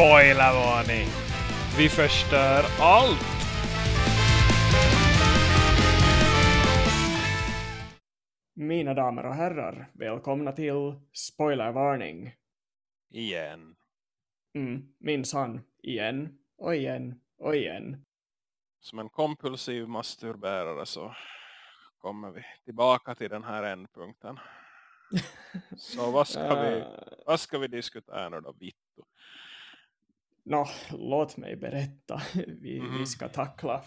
Spoilervarning! Vi förstör allt! Mina damer och herrar, välkomna till Spoilervarning. Igen. Mm, minsann, igen och igen och igen. Som en kompulsiv masturbärare så kommer vi tillbaka till den här ändpunkten. Så vad ska, vi, vad ska vi diskutera nu då, Vittu? Nå, låt mig berätta. Vi, Mhm. vi ska tackla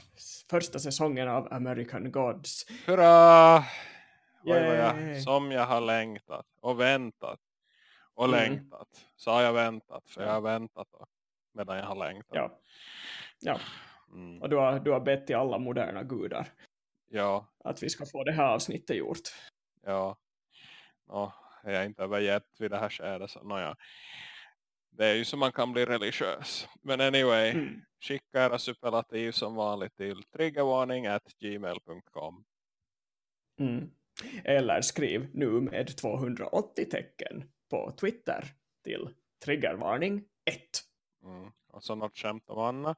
första säsongen av American Gods. Hurra! Oj, som jag har längtat och väntat och Mm. längtat. Så har jag väntat, för jag har väntat då, medan jag har längtat. Ja, ja. Mm. och du har, du har bett till alla moderna gudar Ja, att vi ska få det här avsnittet gjort. ja. Nå, jag är inte övergett vid det här skedet. Så, nåja. Det är ju så man kan bli religiös. Men anyway, Mm. skicka era superlativ som vanligt till triggervarning at gmail.com. Mm. Eller skriv nu med 280 tecken på Twitter till triggervarning 1. Mm. Och så något skämt om Anna.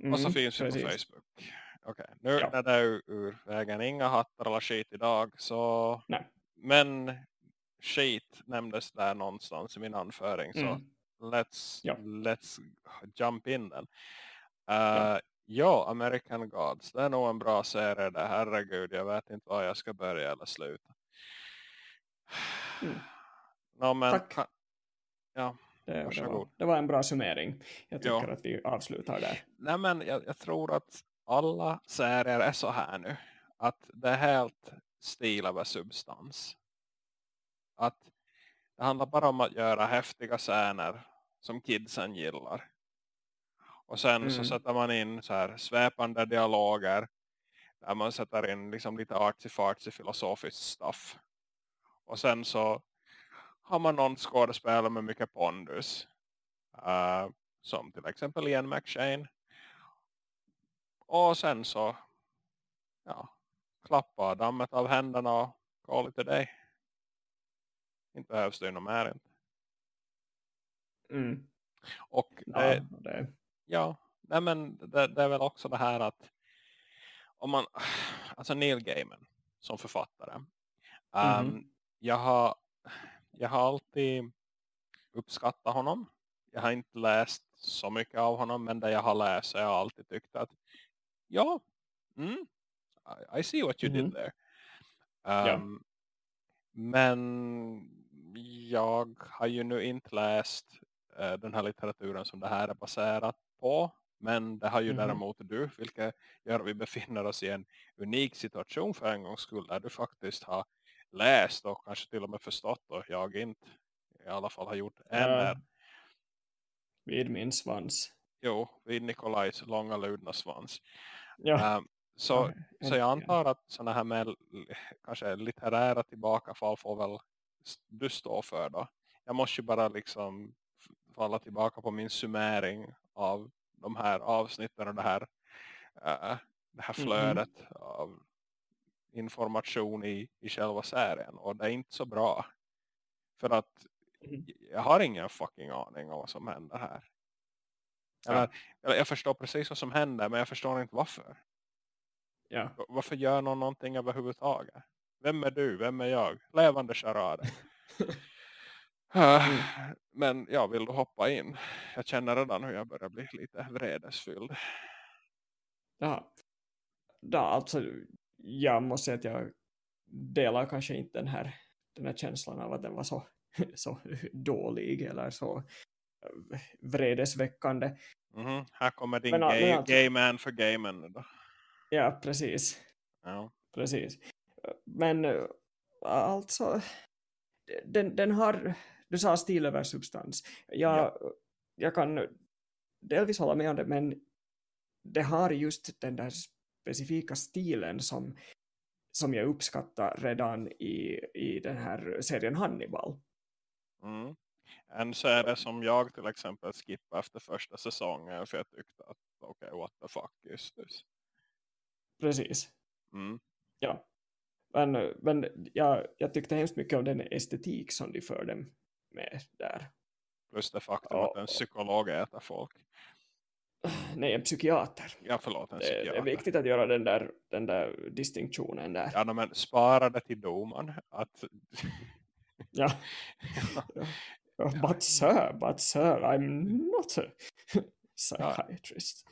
Mm, Och så finns vi på precis. Facebook. Okej, nu Ja. det är ur- ur vägen inga hattar eller skit idag. Så... Nej. Men skit nämndes där någonstans i min anföring. Så Mm. Let's, Ja. let's jump in den. Uh, ja. American Gods. Det är nog en bra serie där. Herregud, jag vet inte var jag ska börja eller sluta. Mm. Nå, men, Tack. ka- Ja, Det, det, var, det var en bra summering. Jag tycker Ja. att vi avslutar där. nej men jag, jag tror att alla serier är så här nu. Att det är helt stil över substans. Att det handlar bara om att göra häftiga scener som kidsen gillar. Och sen så Mm. sätter man in så här sväpande dialoger. Där man sätter in liksom lite artsy-fartsy filosofiskt stuff. Och sen så har man någon skådespelare med mycket pondus. eh, som till exempel Ian McShane. Och sen så ja, klappa dammet av händerna och call it a day. Inte behövs det ju något mer inte. Mm. Och Ja, det, det, Ja, nej men det, det är väl också det här att om man, alltså Neil Gaiman som författare. Um, Mhm. jag, har, jag har alltid uppskattat honom. Jag har inte läst så mycket av honom men det jag har läst så har jag alltid tyckt att ja, mm, I, I see what you Mhm. did there. Ja. Um, Men jag har ju nu inte läst eh, den här litteraturen som det här är baserat på. Men det har ju Mhm. däremot du, vilket gör att vi befinner oss i en unik situation för en gångs skull. Där du faktiskt har läst och kanske till och med förstått och jag inte i alla fall har gjort än. Ja. vid min svans. Jo, vid Nikolajs långa ludna svans. Ja. Ehm, så, Ja, så jag antar att sådana här med kanske litterära tillbakafall får väl du stå för då. Jag måste ju bara liksom falla tillbaka på min summering av de här avsnitten och det här, eh, det här Mhm. flödet av information i, i själva serien. Och det är inte så bra. För att Mhm. jag har ingen fucking aning om vad som händer här. Ja. Eller, eller jag förstår precis vad som händer men jag förstår inte varför. ja. Varför gör någon någonting överhuvudtaget? Vem är du? Vem är jag? Levande charader. Mm. Men jag vill hoppa in. Jag känner redan hur jag börjar bli lite vredesfylld. Ja. Ja, alltså, jag måste säga att jag delar kanske inte den här, den här känslan av att den var så, så dålig eller så eh, vredesväckande. Mhm, Här kommer din Men, gay, men alltså- gay man för gay man. Då. Ja, precis. Ja. precis. Men eh, alltså, den, den har, du sa stil över substans. Jag, jag kan delvis hålla med om det, men det har just den där specifika stilen som, som jag uppskattar redan i, i den här serien Hannibal. Mm. En serie som jag till exempel skippade efter första säsongen för jag tyckte att okej, okay, what the fuck is this? Precis. Mm. Ja. Men, men jag, jag tyckte hemskt mycket om den estetik som de förde med där. Plus det faktum Ja. att en psykolog äter folk. Nej, en psykiater. Ja, förlåt, en Det, psykiater. det är viktigt att göra den där, den där distinktionen där. Ja, men spara det till domaren. Att, Ja. Ja, But sir, but sir, I'm not a psychiatrist.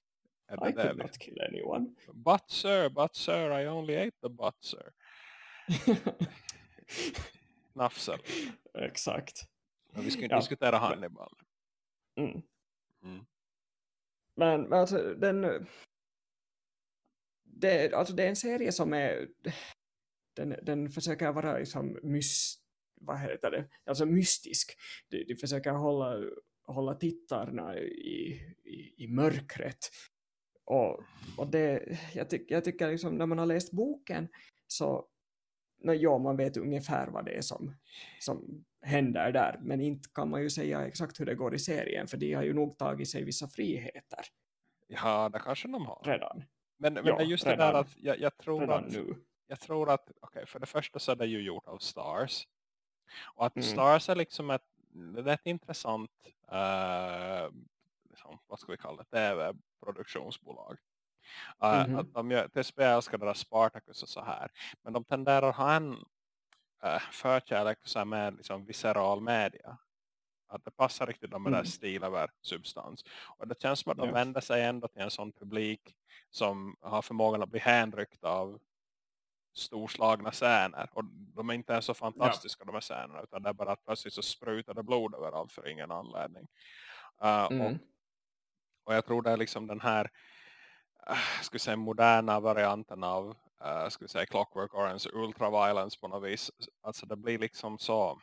det I could not kill anyone. But sir, but sir, I only ate the butt sir. Nafsel. Exakt. Men vi ska inte Ja. diskutera Hannibal. Mm. Mm. Men, men alltså, den, det, alltså det är en serie som är den, den försöker vara liksom mys, vad heter det? Alltså mystisk. De, de försöker hålla, hålla tittarna i, i, i mörkret. Och, och det, jag, tyck, jag tycker liksom när man har läst boken så no, ja, man vet ungefär vad det är som, som händer där. Men inte kan man ju säga exakt hur det går i serien för de har ju nog tagit sig vissa friheter Ja, det kanske de har. redan. Men, men Ja, det just det redan. där att jag, jag tror redan att nu. jag tror att, okej, för det första så är det ju gjort av Stars. Och att Mm. Stars är liksom ett, det är ett intressant, eh, liksom, vad ska vi kalla det, tv-produktionsbolag. Uh, Mhm. att de gör, TSB älskar deras Spartacus och så här. Men de tenderar att ha en uh, förkärlek för så här med liksom, visceral media. Att det passar riktigt med Mm. mm. stil över substans. Och det känns som att de Ja. vänder sig ändå till en sån publik som har förmågan att bli hänryckt av storslagna scener. Och de är inte ens så fantastiska de här scenerna. Utan det är bara att plötsligt så sprutar det blod överallt för ingen anledning. Uh, och, Mm. och jag tror det är liksom den här ska vi säga, moderna varianten av uh, vi säga, Clockwork Orange ultraviolence på något vis. Alltså det blir liksom så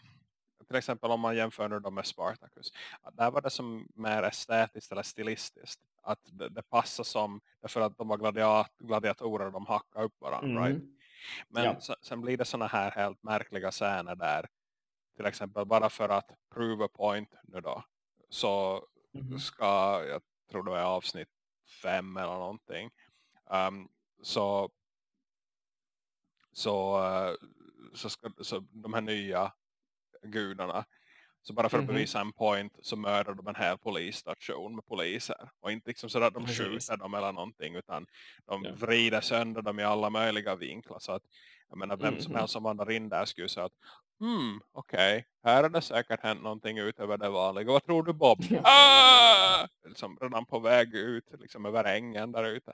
till exempel om man jämför nu med Spartacus. Där var det som mer estetiskt eller stilistiskt. Att det, det passar som, därför att de var gladiat, gladiatorer och de hackar upp varandra. Right? Mm. Men Ja. sen, sen blir det såna här helt märkliga scener där till exempel bara för att prove a point nu då så Mhm. ska, jag tror det är avsnitt fem eller någonting um, så så, eh, så ska så de här nya gudarna så bara för att Mhm. bevisa en point så mördar de en hel polisstation med poliser. Och inte liksom så att de Precis. skjuter dem eller någonting utan de Ja. vrider sönder dem i alla möjliga vinklar. Så att jag menar vem som Mhm. helst som vandrar in där skulle säga att hmm, okej, här har det säkert hänt någonting utöver det vanliga. Vad tror du Bob? Ja. Ah! Liksom redan på väg ut liksom över ängen där ute.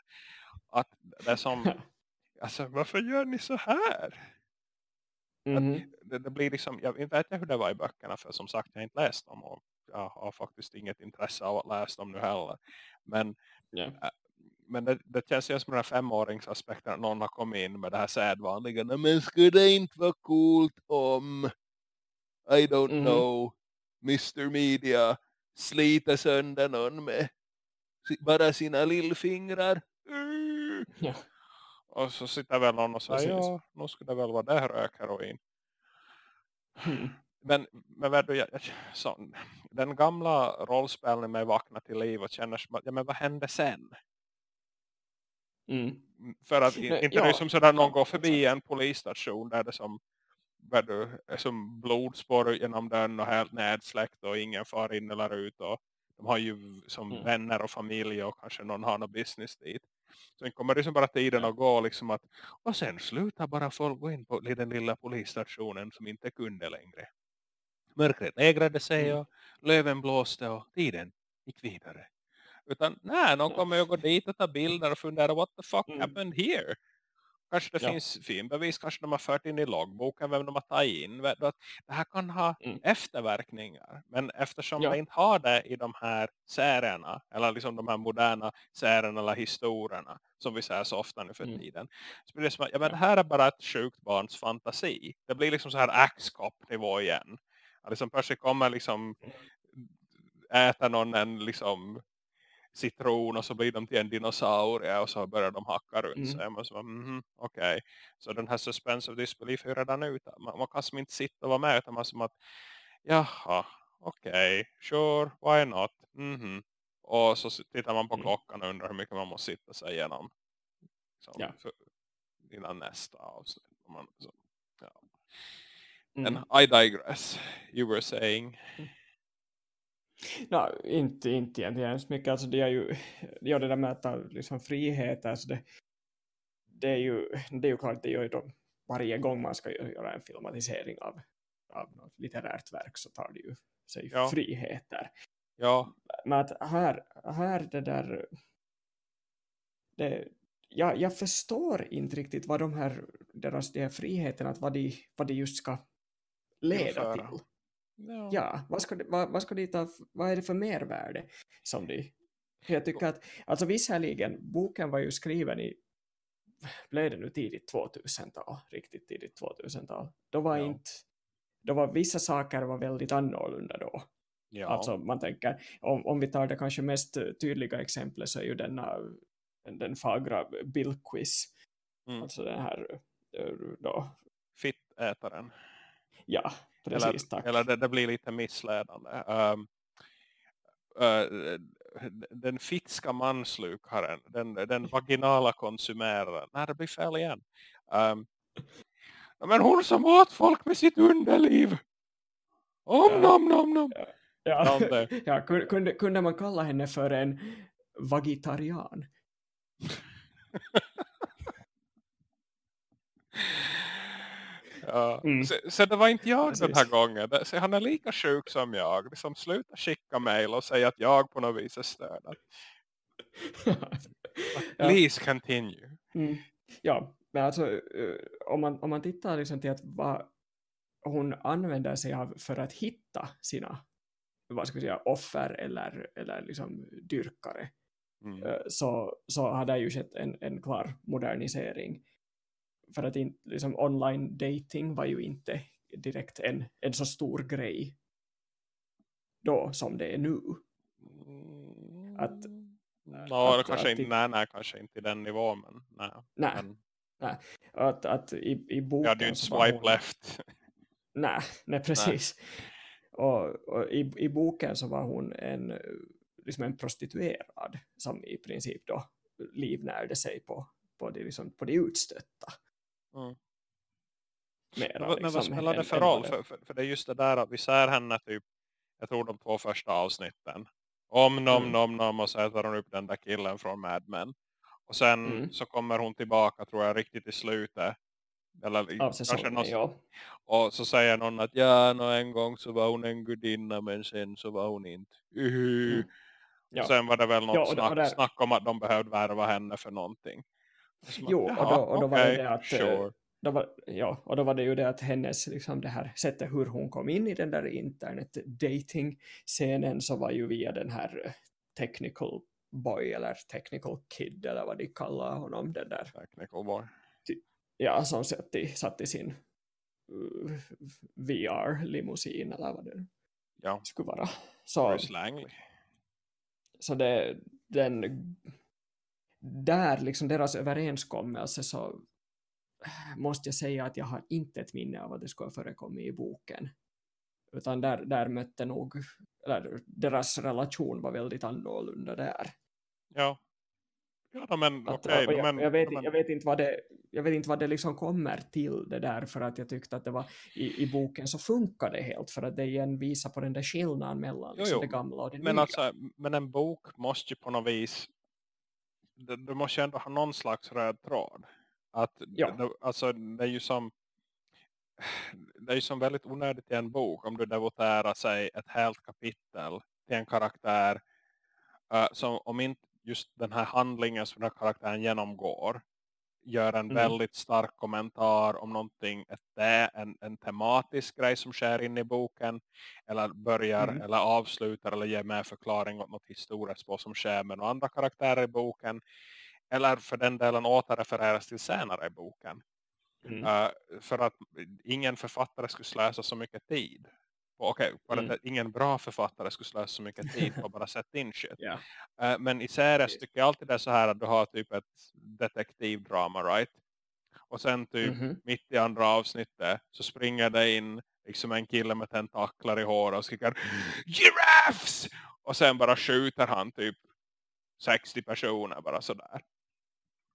Att det är som, alltså varför gör ni så här? Mhm. det, det blir liksom, jag vet inte hur det var i böckerna för som sagt jag har inte läst dem och jag har faktiskt inget intresse av att läsa dem nu heller. Men, Ja. men det, det känns ju som den här femåringsaspekten att någon har kommit in med det här sedvanliga. "Nej, Men skulle det inte vara coolt om I don't Mhm. know Mr. Media sliter sönder någon med bara sina lillfingrar. Mm. Ja. Och så sitter väl någon och säger ja, nu skulle det väl vara det rökheroin. Mm. Men, men vad du, så, den gamla rollspelningen med vakna till liv och känner som att, ja men vad hände sen? Mm. För att inte ja, det är som sådär någon går förbi en polisstation där det som, du, som blodspår genom den och helt nedsläckt och ingen far in eller ut och de har ju som Mm. vänner och familj och kanske någon har någon business dit. Sen kommer det som bara tiden att gå liksom att, och sen slutar bara folk gå in på den lilla polisstationen som inte kunde längre. Mörkret negrade sig Mm. och löven blåste och tiden gick vidare. Utan nej, Ja. kommer ju gå dit och ta bilder och fundera what the fuck Mm. happened here? Kanske det Ja. finns filmbevis, kanske de har fört in i loggboken vem de har tagit in. Det här kan ha Mm. efterverkningar. Men eftersom Ja. det inte har det i de här serierna, eller liksom de här moderna serierna eller historierna, som vi säger så ofta nu för Mm. tiden. Så blir det som att, ja, men det här är bara ett sjukt barns fantasi. Det blir liksom så här Axe-Cop-nivå igen. Att liksom plötsligt kommer liksom äta någon en liksom citron och så blir de till en dinosaurie och så börjar de hacka runt Mm. sig. Man så, mm, Okej, så den här suspense of disbelief är redan ute. Man, man kan som inte sitta och vara med utan man som att jaha, okej, sure, why not? Mhm. Och så tittar man på Mm. klockan och undrar hur mycket man måste sitta sig igenom. Som Ja. för, innan nästa avsnitt. Man, så, ja. Mm. And I digress. You were saying. No, inte, inte egentligen så mycket. Alltså det är ju, ja, det där med att ta liksom frihet, alltså det, det, är ju, det är ju klart, det gör ju då varje gång man ska göra en filmatisering av, av något litterärt verk så tar det ju sig Ja. friheter. Ja, Men att här, här det där det, jag, jag förstår inte riktigt vad de här deras de här friheterna, att vad de, vad de just ska leda till. Ja. Ja, vad ska, vad, vad ska de ta, vad är det för mervärde som de jag tycker att, alltså visserligen, boken var ju skriven i blev det nu tidigt 2000-tal, riktigt tidigt 2000-tal. Då var Ja. inte, då var vissa saker var väldigt annorlunda då. ja. Alltså man tänker, om, om vi tar det kanske mest tydliga exemplet så är ju denna, den fagra Billquiz. Mm. Alltså den här, eh, då, Fittätaren. ja, precis, eller, eller det, det blir lite missledande. Um, uh, den fitska manslukaren, den, den vaginala konsumeraren. Nej, det blir fel igen. Um, men hon som åt folk med sitt underliv. Om Ja. nom nom nom. ja, ja, kunde- kunde, kunde man kalla henne för en vagitarian? Mm. Så, så det var inte jag den här Precis. gången. Så han är lika sjuk som jag. Liksom, sluta skicka mejl och säga att jag på något vis är störd. ja. Please continue. Mm. ja, men alltså eh, om man, om man tittar liksom till att vad hon använder sig av för att hitta sina vad ska vi säga, offer eller, eller liksom dyrkare Mm. eh, så, så har det ju skett en, en klar modernisering. För att in, liksom online dating var ju inte direkt en, en så stor grej då som det är nu. Att- Nå, att- kanske att inte, det- nej, nej, kanske inte i den nivån. Men, nej. Nej, men att, att i, i boken... jag hade ju inte swipe hon- left. Nej, nej precis. Och, och i, i boken så var hon en, liksom en prostituerad som i princip då livnärde sig på, på, de, liksom, på de utstötta. Mm. Mera, Men, vad- vad liksom, spelar det för vad roll? För, för, för det är just det där att vi ser henne typ, jag tror de två första avsnitten. Om nom Mm. nom nom och så äter hon upp den där killen från Mad Men. Och sen Mm. så kommer hon tillbaka tror jag riktigt i slutet. Eller Av säsongen, någon- ja. Och så säger någon att ja, nå en gång så var hon en gudinna men sen så var hon inte. Mm. Ja. Och sen var det väl något Ja, snack, där- snack om att de behövde värva henne för någonting. Jo, och då- och då var det det att, eh, sure. Då var, ja, och då var det ju det att hennes, liksom det här sättet hur hon kom in i den där internet dating scenen så var ju via den här eh, technical boy eller technical kid eller vad de kallar honom, den där Technical boy. ja, som satt i, satt i sin uh, VR-limousin eller vad det Ja, skulle vara. Så, så det, den där liksom deras överenskommelse så måste jag säga att jag har inte ett minne av att det skulle ha förekommit i boken. Utan där, där mötte nog, eller deras relation var väldigt annorlunda där. Ja. Ja, men okej. no, jag, jag, vet, jag, vet inte vad det, jag vet inte vad det liksom kommer till det där för att jag tyckte att det var i, i boken så funkar det helt för att det igen visar på den där skillnaden mellan Jo, liksom jo. det gamla och det men nya. alltså, men en bok måste ju på något vis du, du måste ju ändå ha någon slags röd tråd. Att, Ja. det, alltså, det är ju som det är ju som väldigt onödigt i en bok om du devoterar sig ett helt kapitel till en karaktär uh, som om inte just den här handlingen som den här karaktären genomgår gör en Mm. väldigt stark kommentar om någonting, ett det, en, en tematisk grej som sker in i boken eller börjar Mm. eller avslutar eller ger med förklaring åt något historiskt vad som sker med några andra karaktärer i boken eller för den delen återrefereras till senare i boken Mm. Uh, för att ingen författare skulle slösa så mycket tid. Okej, bara Mm. ingen bra författare skulle slösa så mycket tid på att bara sätta in shit. Ja. Uh, men i series tycker jag alltid det är så här att du har typ ett detektivdrama, right? Och sen typ Mhm. mitt i andra avsnittet så springer det in liksom en kille med tentaklar i håret och skriker Giraffes! Och sen bara skjuter han typ 60 personer bara sådär.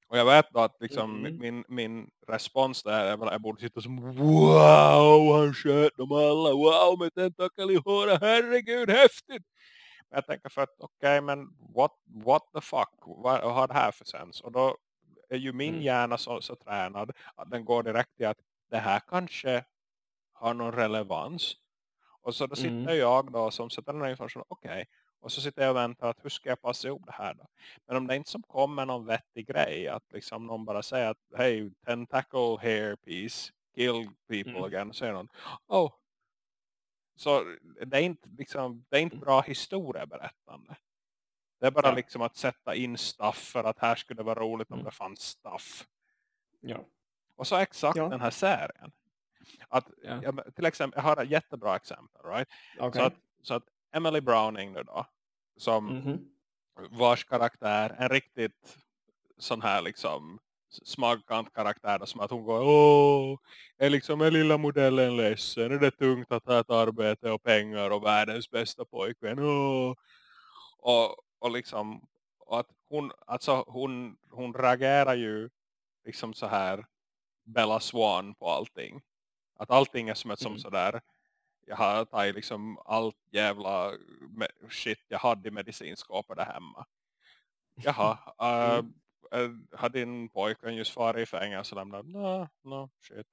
Och jag vet då att liksom Mhm. min, min respons där är väl att jag borde sitta som Wow, han sköt dem alla! Wow, med tentakel i håret! Herregud, häftigt! Men jag tänker för att okej okay, men what, what the fuck vad har det här för sens? Och då är ju min mm. hjärna så, så tränad att den går direkt till att det här kanske har någon relevans. Och så då sitter mm. jag då som sätter den här informationen, okej. Okay. Och så sitter jag och väntar att hur ska jag passa ihop det här då? Men om det inte som kommer någon vettig grej, att liksom någon bara säger att hej, tentacle hair piece, kill people mm. again, så säger någon, oh. Så det är inte, liksom, det är inte bra historieberättande. Det är bara ja. liksom att sätta in stuff för att här skulle det vara roligt om mm. det fanns stuff. Ja. Och så exakt ja. den här serien. Att, ja. jag, till exempel, jag har ett jättebra exempel. Right? Okay. Så, att, så att Emily Browning nu då, som mm -hmm. vars karaktär, en riktigt sån här liksom smagkant karaktär då, som att hon går åh, är liksom en lilla modellen ledsen, är det tungt att ha ett arbete och pengar och världens bästa pojkvän åh. Och, och liksom och att hon, alltså hon, hon reagerar ju liksom så här Bella Swan på allting. Att allting är som ett mm. som sådär jag har tagit liksom allt jävla shit jag hade i medicinskåpet där hemma. Jaha, uh, mm. har din pojkvän just varit i fängelse lämnat? No, no, shit.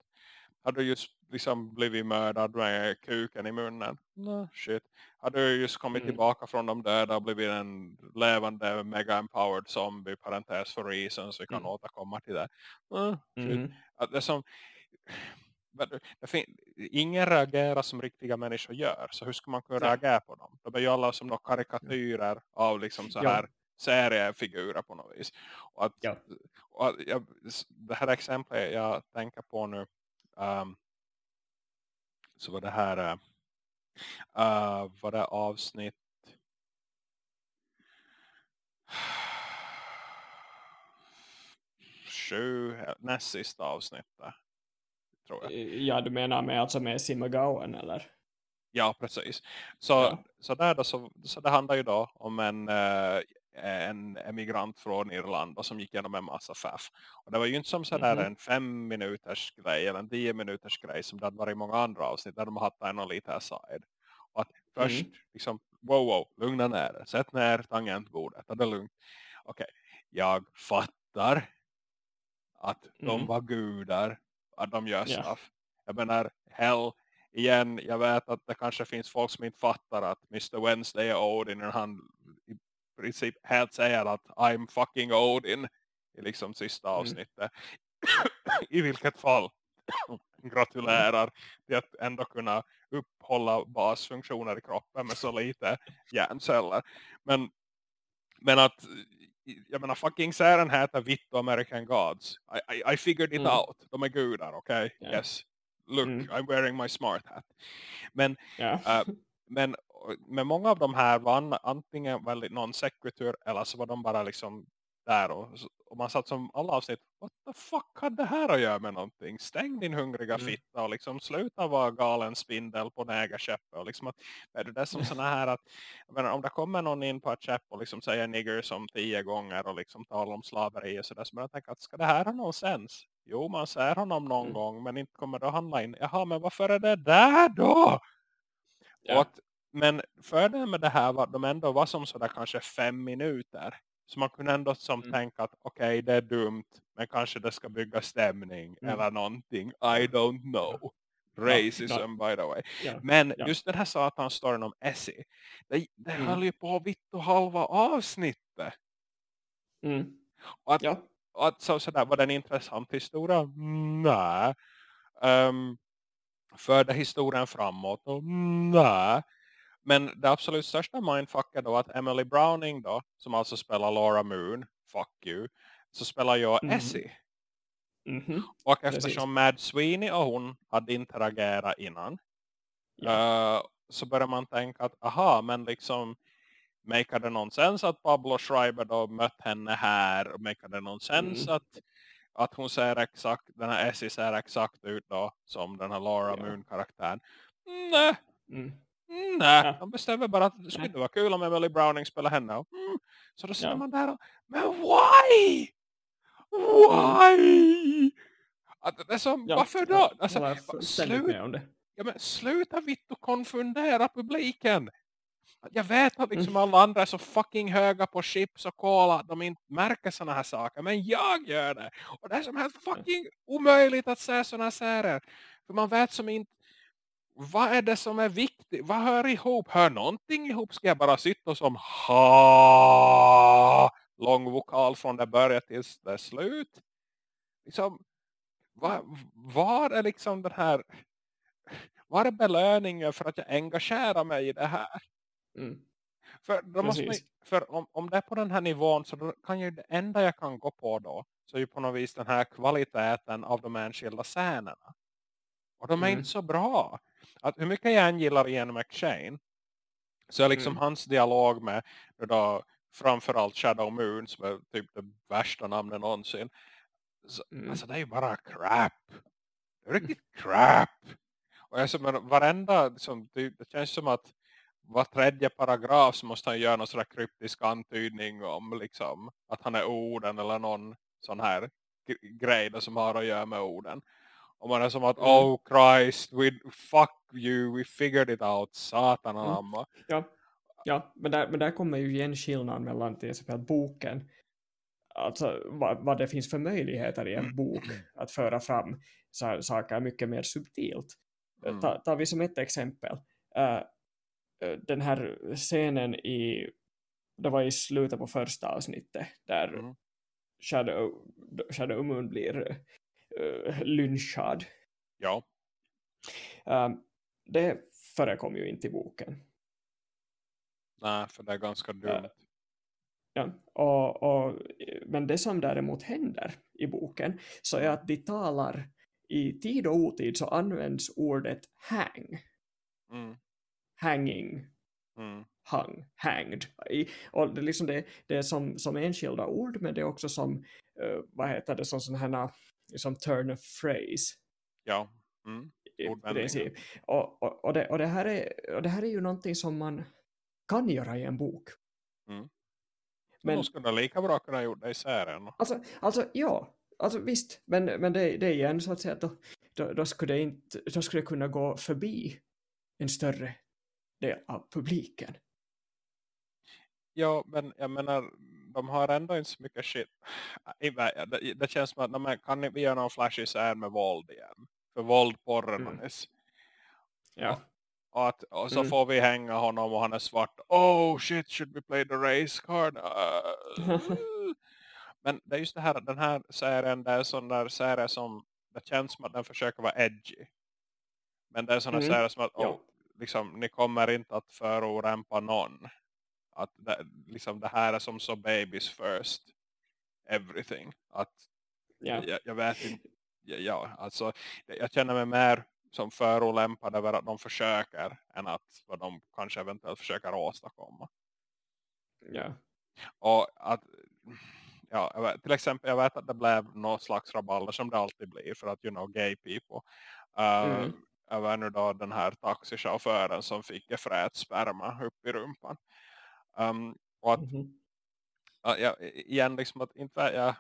Har du just liksom blivit mördad med kuken i munnen? No, shit. Har du just kommit mm. tillbaka från de döda och blivit en levande mega-empowered zombie, parentes för reasons, vi kan mm. återkomma till det. No, shit. Mm. Att det som ingen reagerar som riktiga människor gör. Så hur ska man kunna ja. reagera på dem? De är ju alla som några karikatyrer av liksom så här ja. seriefigurer på något vis. Och att, ja. och att jag, det här exemplet jag tänker på nu um, så var det här uh, var det avsnitt sju näst sista avsnittet tror jag. Ja, du menar med alltså med Simagawan eller? Ja, precis. Så, ja. så, där då, så, så det handlar ju då om en, eh, en emigrant från Irland och som gick igenom en massa faff. Och det var ju inte som sådär mm -hmm. en fem minuters grej eller en tio minuters grej som det hade varit i många andra avsnitt där de haft en och lite aside. Och att först mm. liksom, wow, wow, lugna ner Sätt ner tangentbordet, ta det lugnt. Okej, okay. jag fattar att de mm. var gudar att de gör yeah. stuff. Jag menar, hell, igen, jag vet att det kanske finns folk som inte fattar att Mr. Wednesday är Odin när han i princip helt säger att I'm fucking Odin i liksom sista mm. avsnittet. Mm. I vilket fall gratulerar till att ändå kunna upphålla basfunktioner i kroppen med så lite hjärnceller. Men, men att jag menar fucking sären heter Vitto American Gods. I, I, I figured it mm. out. De är gudar, okej? Okay? Yeah. Yes. Look, mm. I'm wearing my smart hat. Men, yeah. uh, men, men många av de här var antingen väldigt non sequitur eller så var de bara liksom där och, och man satt som alla avsnitt what the fuck hade det här att göra med någonting stäng din hungriga mm. fitta och liksom sluta vara galen spindel på nägarkäppe och liksom att är det där som såna här att menar, om det kommer någon in på ett käpp och liksom säger nigger som tio gånger och liksom talar om slaveri och sådär så man tänker att ska det här ha någon sens? Jo man ser honom någon mm. gång men inte kommer det att handla in jaha men varför är det där då? Ja. Att, men fördelen med det här var att de ändå var som sådär kanske fem minuter så man kunde ändå som mm. tänka att okej okay, det är dumt men kanske det ska bygga stämning mm. eller någonting. I don't know. Racism ja, by the way. Ja, men ja. just den här satanstoryn om Essie. Det, det mm. höll ju på vitt och halva avsnittet. Mm. Och att, och att så, sådär, var det en intressant historia? Nej. Um, förde historien framåt? Nej. Men det absolut största mindfucket då att Emily Browning då, som alltså spelar Laura Moon, fuck you, så spelar jag mm. Essie. Mm -hmm. Och eftersom Precis. Mad Sweeney och hon hade interagerat innan ja. uh, så börjar man tänka att aha, men liksom make det någon sens att Pablo Schreiber då mött henne här och make det någon sens mm. att, att hon ser exakt, den här Essie ser exakt ut då som den här Laura ja. Moon-karaktären. Nej. Mm. Mm, nej, ja. de bestämmer bara att det skulle nej. vara kul om Emily Browning spelar henne. Mm. Så då sitter ja. man där och, men why? Why? Att det är som, ja, varför då? Alltså, slut, ja, men sluta vitt och konfundera publiken. Jag vet att liksom alla andra är så fucking höga på chips och cola att de inte märker såna här saker. Men jag gör det. Och det är som helt fucking omöjligt att säga såna här serier. För man vet som inte vad är det som är viktigt? Vad hör ihop? Hör någonting ihop? Ska jag bara sitta som ha lång vokal från det börjar tills det är slut? Liksom, vad, var är liksom den här var är belöningen för att jag engagerar mig i det här? Mm. För, då måste man, för om, om det är på den här nivån så kan ju det enda jag kan gå på då så är ju på något vis den här kvaliteten av de enskilda scenerna. Och de är mm. inte så bra. Att hur mycket jag än gillar Ian McShane så är liksom mm. hans dialog med då, framförallt Shadow Moon som är typ det värsta namnet någonsin. Så, mm. Alltså det är ju bara crap. Det är riktigt crap. Och jag som varenda, liksom, det, det känns som att var tredje paragraf så måste han göra någon sån kryptisk antydning om liksom, att han är orden eller någon sån här grej som har att göra med orden. Och man är som att, mm. oh Christ, we, fuck you, we figured it out, satan. Mm. Ja, ja men, där, men där kommer ju igen skillnaden mellan till exempel boken, alltså vad, vad det finns för möjligheter i en mm. bok att föra fram så, saker mycket mer subtilt. Mm. Ta, tar vi som ett exempel, uh, den här scenen i, det var i slutet på första avsnittet, där mm. Shadow, Shadow Moon blir lynchad. Ja. Um, det förekom ju inte i boken. Nej, för det är ganska dumt. Uh, ja, och, och, men det som däremot händer i boken så är att de talar i tid och otid så används ordet hang. Mm. Hanging. Mm. Hung, hanged. Och det, liksom det, det är som, som enskilda ord men det är också som, uh, vad heter det, som sådana här liksom turn of phrase. Ja. Mm. princip. Och, och, och, det, och, det här är, och det här är ju någonting som man kan göra i en bok. Mm. Men de skulle lika bra kunna gjort det i serien. Alltså, alltså ja, alltså visst. Men, men det, det är igen så att säga då, då, då, skulle det inte, då skulle det kunna gå förbi en större del av publiken. Ja, men jag menar de har ändå inte så mycket shit. Det, det känns som att man kan vi göra någon flashig sär med våld igen. För våld porren mm. Ja. Och, att, och så mm. får vi hänga honom och han är svart. Oh shit, should we play the race card? Uh. Men det är just det här, den här serien, det är sån där serie som det känns som att den försöker vara edgy. Men det är sådana mm. serier som att oh, liksom, ni kommer inte att förorämpa någon att det, liksom det här är som så babies first everything att yeah. jag, jag, vet inte ja, ja, alltså jag känner mig mer som förolämpad över att de försöker än att vad de kanske eventuellt försöker åstadkomma. Ja. Och att ja, till exempel jag vet att det blev något slags rabalder som det alltid blir för att you know gay people. Uh, mm. Över nu då den här taxichauffören som fick frät sperma upp i rumpan. Um, och att, mm -hmm. ja, igen liksom att inte jag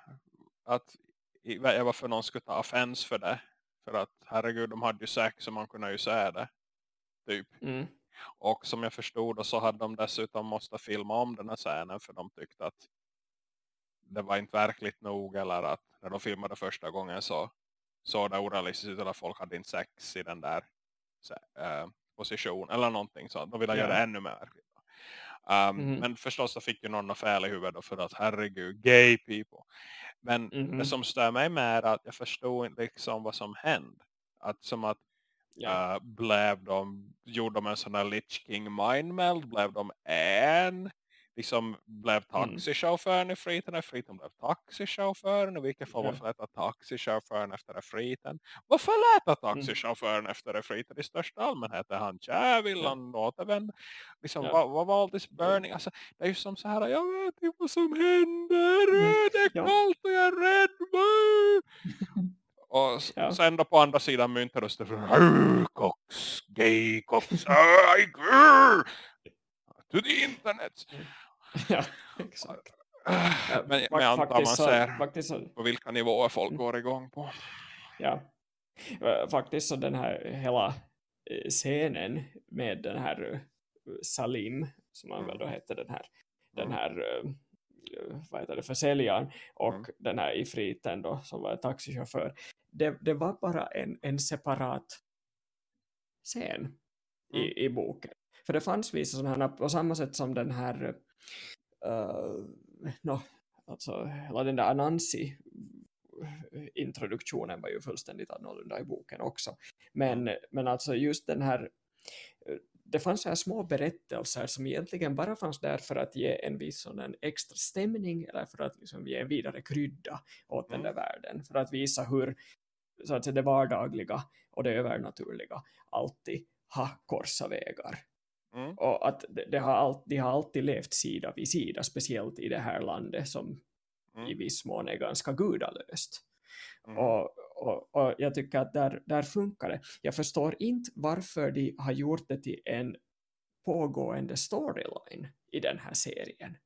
att jag varför någon skulle ta offens för det. För att herregud, de hade ju sex så man kunde ju säga det. Typ. Mm. Och som jag förstod så hade de dessutom måste filma om den här scenen för de tyckte att det var inte verkligt nog eller att när de filmade första gången så såg det orealistiskt ut eller folk hade inte sex i den där äh, position eller någonting så de ville yeah. göra det ännu mer Um, mm. Men förstås så fick ju någon fel i huvudet för att herregud, gay people. Men mm. det som stör mig med är att jag förstod inte liksom vad som hände. Att som att yeah. uh, blev de, gjorde de en sån här Lich King mindmeld, blev de en? Liksom blev mm. taxichauffören i friten, friten blev taxichauffören, i vilket fall varför leta taxichauffören efter friten? Varför leta mm. taxichauffören efter friten i största allmänhet? Är han kär, vill han återvända? Liksom, ja. vad, vad var all this burning? Alltså, det är ju som så här, jag vet inte vad som händer, mm. det är kallt och jag är rädd. Och ja. sen då på andra sidan myntet och så Cox, gay cox, to the internet. ja, exakt. Men, men jag antar man ser faktiskt så, på vilka nivåer folk mm. går igång på. Ja, faktiskt så den här hela eh, scenen med den här eh, Salim som han väl då Mm. hette den här, den Mm. här vad heter det, försäljaren och Mm. den här ifriten då som var taxichaufför. Det, det var bara en, en separat scen i, Mm. i boken. För det fanns vissa sådana här, på samma sätt som den här uh, no, alltså hela den där Anansi introduktionen var ju fullständigt annorlunda i boken också. Men, men alltså just den här eh, det fanns så här små berättelser som egentligen bara fanns där för att ge en viss sån en extra stämning eller för att liksom ge en vidare krydda åt den Mm. där världen. För att visa hur så att säga, det vardagliga och det övernaturliga alltid har korsat vägar. Mm. Och att det, det har all, de har alltid levt sida vid sida, speciellt i det här landet som Mm. i viss mån är ganska gudalöst. Mm. Och, och, och jag tycker att där, där funkar det. Jag förstår inte varför de har gjort det till en pågående storyline i den här serien.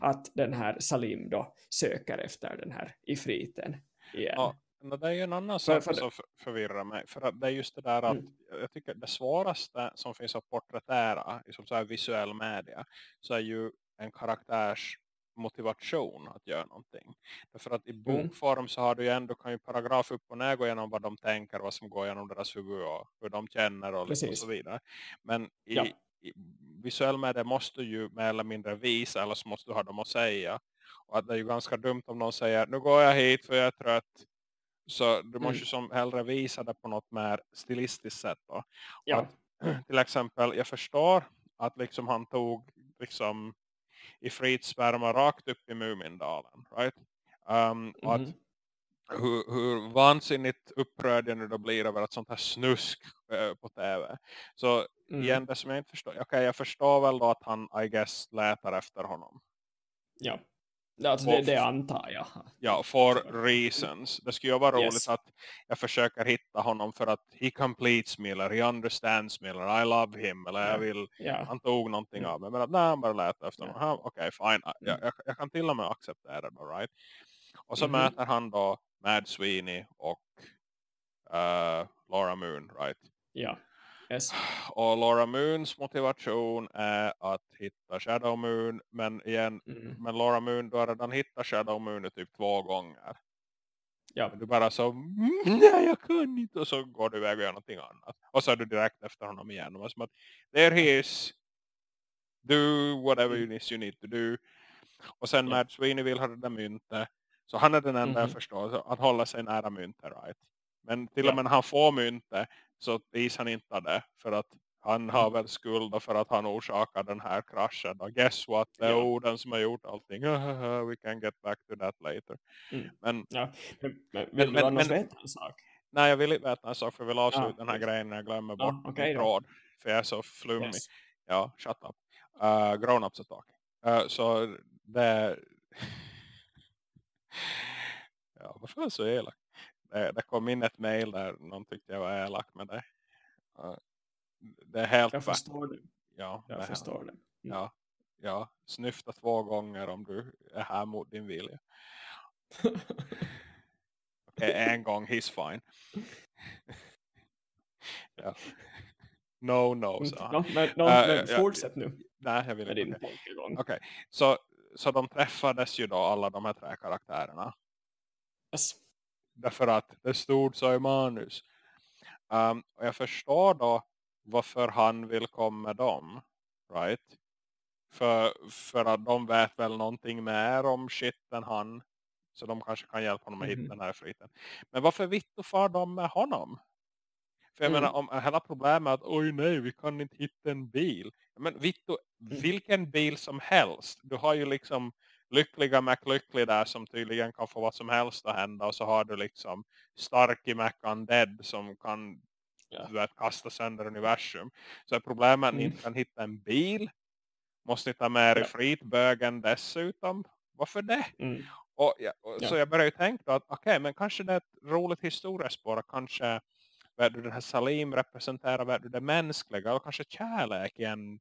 Att den här Salim då söker efter den här ifriten igen. Ja, men det är ju en annan sak för- som för, förvirrar mig. För att det är just det där att Mm. jag tycker det svåraste som finns att porträttera i som så här visuell media så är ju en karaktärs motivation att göra någonting. Därför att i Mm. bokform så har du ju ändå kan ju paragraf upp och ner gå igenom vad de tänker, vad som går genom deras huvud och hur de känner och, och Precis. så vidare. Men i, Ja. i visuell media måste du ju mer eller mindre visa eller så måste du ha dem att säga. Och att det är ju ganska dumt om någon säger nu går jag hit för jag är trött. Så du måste Mm. som hellre visa det på något mer stilistiskt sätt då. ja. Till exempel, jag förstår att liksom han tog liksom i fritt sperma rakt upp i Mumindalen. Right? Um, och att Mhm. hur, hur vansinnigt upprörd jag nu då blir över att sånt här snusk eh, på tv. Så Mm. igen, det som jag inte förstår. Okej, jag förstår väl då att han, I guess, letar efter honom. Ja. Alltså det, det antar jag. Ja, for reasons. Det skulle ju vara Yes. roligt att jag försöker hitta honom för att he completes me eller he understands me eller I love him eller Ja. jag vill, Ja. han tog någonting Mm. av mig. Men att nej, han bara letar efter honom. Ja, Okej, fine. Jag, Mm. jag, jag kan till och med acceptera det, right? Och så Mhm. möter han då Mad Sweeney och eh, Laura Moon, right? Ja. Yes. Och Laura Moons motivation är att hitta Shadow Moon. Men igen, Mm. men Laura Moon, du har redan hittat Shadow Moon typ två gånger. Ja. Du bara så, "Mm, nej jag kan inte. Och så går du iväg och gör någonting annat. Och så är du direkt efter honom igen. Och som att, there he is. Do whatever need, you need to do. Och sen Ja. Mad Sweeney vill ha det där myntet. Så han är den enda jag Mhm. förstår. Att hålla sig nära myntet, right? Men till Ja. och med när han får myntet så visar han inte det. För att han har Mm. väl skuld för att han orsakar den här kraschen. Och guess what? Det är Ja. orden som har gjort allting. We can get back to that later. Mm. Men Ja. Men, men vill Men- du annars men- veta en sak? Nej, jag vill inte veta en sak för jag vill avsluta Ah, den här grejen när jag glömmer bort min då. tråd. För jag är så flummig. Yes. Ja, shut up. Uh, grown ups talking. Uh, så det... ja, varför är jag så elak? Det, det kom in ett mail där någon tyckte jag var elak med det. Uh, det är helt Jag förstår det. Ja, det Jag helt- förstår det. Ja, ja, snyfta två gånger om du är här mot din vilja. En gång, he's fine. ja. No, no, sa no, no, men ja, fortsätt nu Nej, jag vill inte. Okej, så, så de träffades ju då alla de här tre karaktärerna. Yes. Därför att det stod så i manus. Um, och jag förstår då varför han vill komma med dem. Right? För, för att de vet väl någonting mer om shit än han. Så de kanske kan hjälpa honom att hitta den här friten. Men varför vitt och far de med honom? För jag Mm. menar, om hela problemet är att oj nej, vi kan inte hitta en bil. Men Vitto, Mm. vilken bil som helst. Du har ju liksom lyckliga McLycklig där som tydligen kan få vad som helst att hända. Och så har du liksom Starky McUndead som kan du vet, kasta sönder universum. Så är problemet att ni Mm. inte kan hitta en bil. Måste ni ta med Ja. fritbögen dessutom? Varför det? Mm. Och, ja, och, Ja. Så jag började ju tänka att okej, men kanske det är ett roligt historiespår. Kanske vet du, den här Salim representerar vet du, det mänskliga och kanske kärlek i en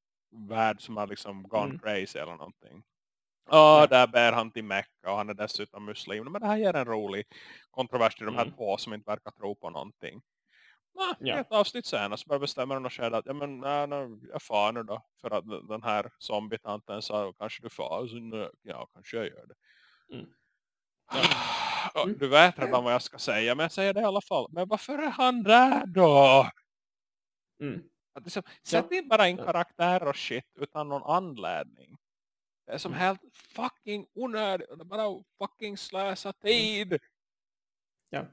värld som har liksom gone Mm. crazy eller någonting. Ja, Ja. där bär han till Mecka och han är dessutom muslim. Men det här ger en rolig kontrovers till de här Mm. två som inte verkar tro på någonting. Ah, Ja. Ett avsnitt senare så bara bestämmer hon och säger att ja, men, nej, nej, jag far nu då. För att den- den här zombietanten sa kanske du far. Så, nej, ja, kanske jag gör det. Mm. Ja, Mm. Du vet redan vad jag ska säga. Men jag säger det i alla fall. Men varför är han där då? Mm. Att liksom, sätt inte bara in karaktär och shit utan någon anledning. Det är som Mm. helt fucking onödigt. Det bara fucking slösa tid. Ja.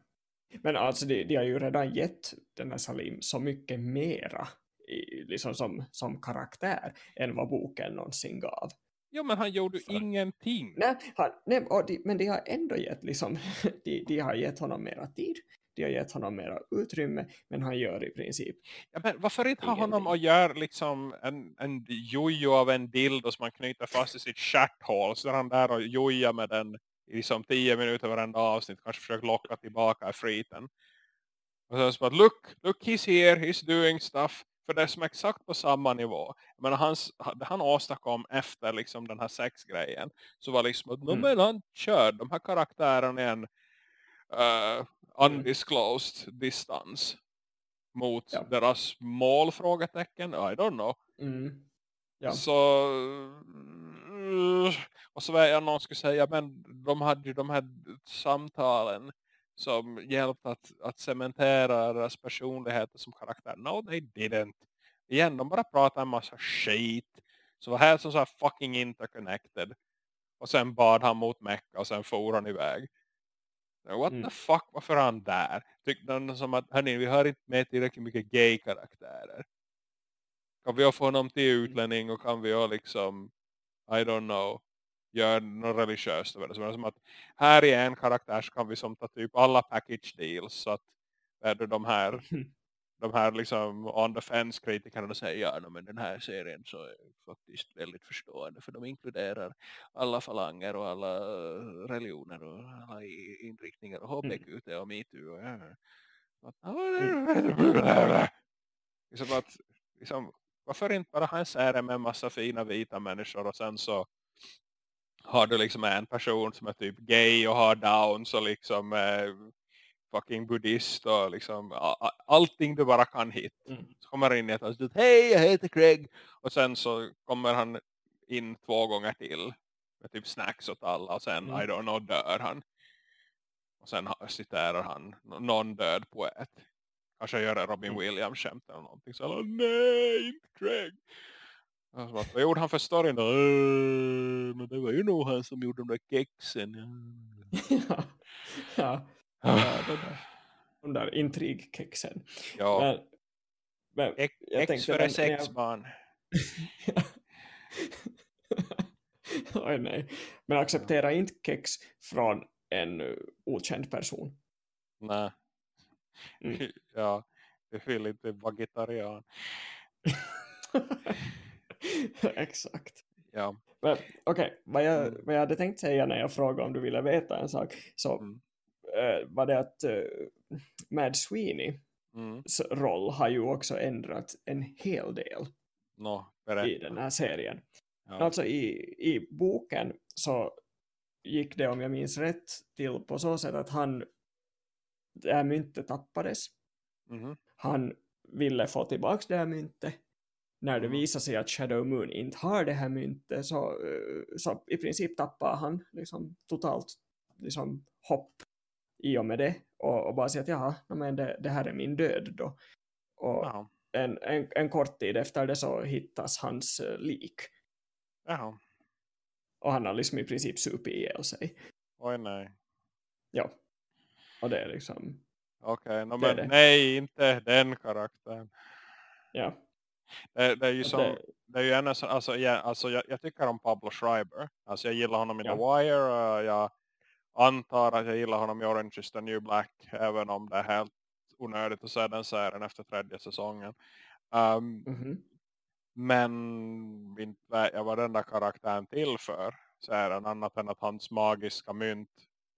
Men alltså de, de har ju redan gett den här Salim så mycket mera i, liksom som, som karaktär än vad boken någonsin gav. Jo men han gjorde För- ingenting. Nej, han, nej de, men de har ändå gett liksom, de, de har gett honom mera tid, de har gett honom mera utrymme, men han gör i princip Ja, men varför inte ha honom och göra liksom en, en jojo av en dildo som man knyter fast i sitt stjärthål. Så är han där och jojar med den i liksom tio minuter varenda avsnitt. Kanske försöker locka tillbaka friten. Och det så att look, look he's here, he's doing stuff. För det är som exakt på samma nivå. Men hans, det han åstadkom efter liksom den här sexgrejen. Så var liksom att Mm. men han kör de här karaktärerna i en uh, undisclosed distans. Mot Ja. deras mål frågetecken. I don't know. mm, Ja. Så och så var jag någon skulle säga men de hade ju de här samtalen som hjälpt att, att cementera deras personligheter som karaktär. No, they didn't. Igen, de bara pratade en massa skit. Så var här som så här fucking interconnected. Och sen bad han mot Mecca och sen for han iväg. What Mm. the fuck, varför han där? Tyckte han som att, hörni, vi har inte med tillräckligt mycket gay-karaktärer. Kan vi få honom till utlänning och kan vi liksom, I don't know, göra något religiöst över det. Som att här i en karaktär så kan vi som ta typ alla package deals. Så att är det de här, de här liksom on the fence kritikerna säger ja no, men den här serien så är faktiskt väldigt förstående. För de inkluderar alla falanger och alla eh, religioner och alla inriktningar och HBQT och MeToo. Och, ja. Att, ja, det- liksom att, liksom, varför inte bara ha en serie med en massa fina vita människor och sen så har du liksom en person som är typ gay och har downs och liksom eh, fucking buddhist och liksom allting du bara kan hitta. Mm. Så kommer han in i ett avsnitt, hej jag heter Craig och sen så kommer han in två gånger till med typ snacks åt alla och sen Mm. I don't know dör han. Och sen citerar han nå- någon död poet. Kanske gör en Robin Mm. Williams skämt eller någonting. Så alla, nej inte Craig. Vad gjorde han för storyn då? "Eh, Men det var ju nog han som gjorde de där kexen. ja. ja. Ja de där, de där intrigkexen. Ja, Men, men Ex, jag ex tänkte före sex jag- barn. Oj nej. Men acceptera inte kex från en okänd person. Nej. Mm. Ja, jag vill inte vegetarian. Exakt. Ja. Men Okej, vad, jag, Mm. vad jag hade tänkt säga när jag frågade om du ville veta en sak så Mm. Eh, var det att uh, Mad Sweeneys Mm. roll har ju också ändrat en hel del Nå, i den här serien. Ja. Alltså i, i boken så gick det om jag minns rätt till på så sätt att han det här myntet tappades. Mhm. Han ville få tillbaka det här myntet. När det Mm. visade sig att Shadow Moon inte har det här myntet så, eh, så i princip tappar han liksom totalt liksom hopp i och med det och, och bara säga att jaha, no, men det, det här är min död då. Och Jaha. en, en, en kort tid efter det så hittas hans eh, lik Jaha. och han har liksom i princip supit ihjäl sig. Oj nej. Ja. Och det är liksom, Okej, no, Det är men det. nej, inte den karaktären. ja. Det, det är ju som, det, det är ju en alltså, ja, alltså jag, jag tycker om Pablo Schreiber. Alltså jag gillar honom i The Ja. Wire. och jag antar att jag gillar honom i Orange is the New Black. Även om det är helt onödigt att se den serien efter tredje säsongen. Um, mhm. Men inte vet jag vad den där karaktären till för. Serien annat än att hans magiska mynt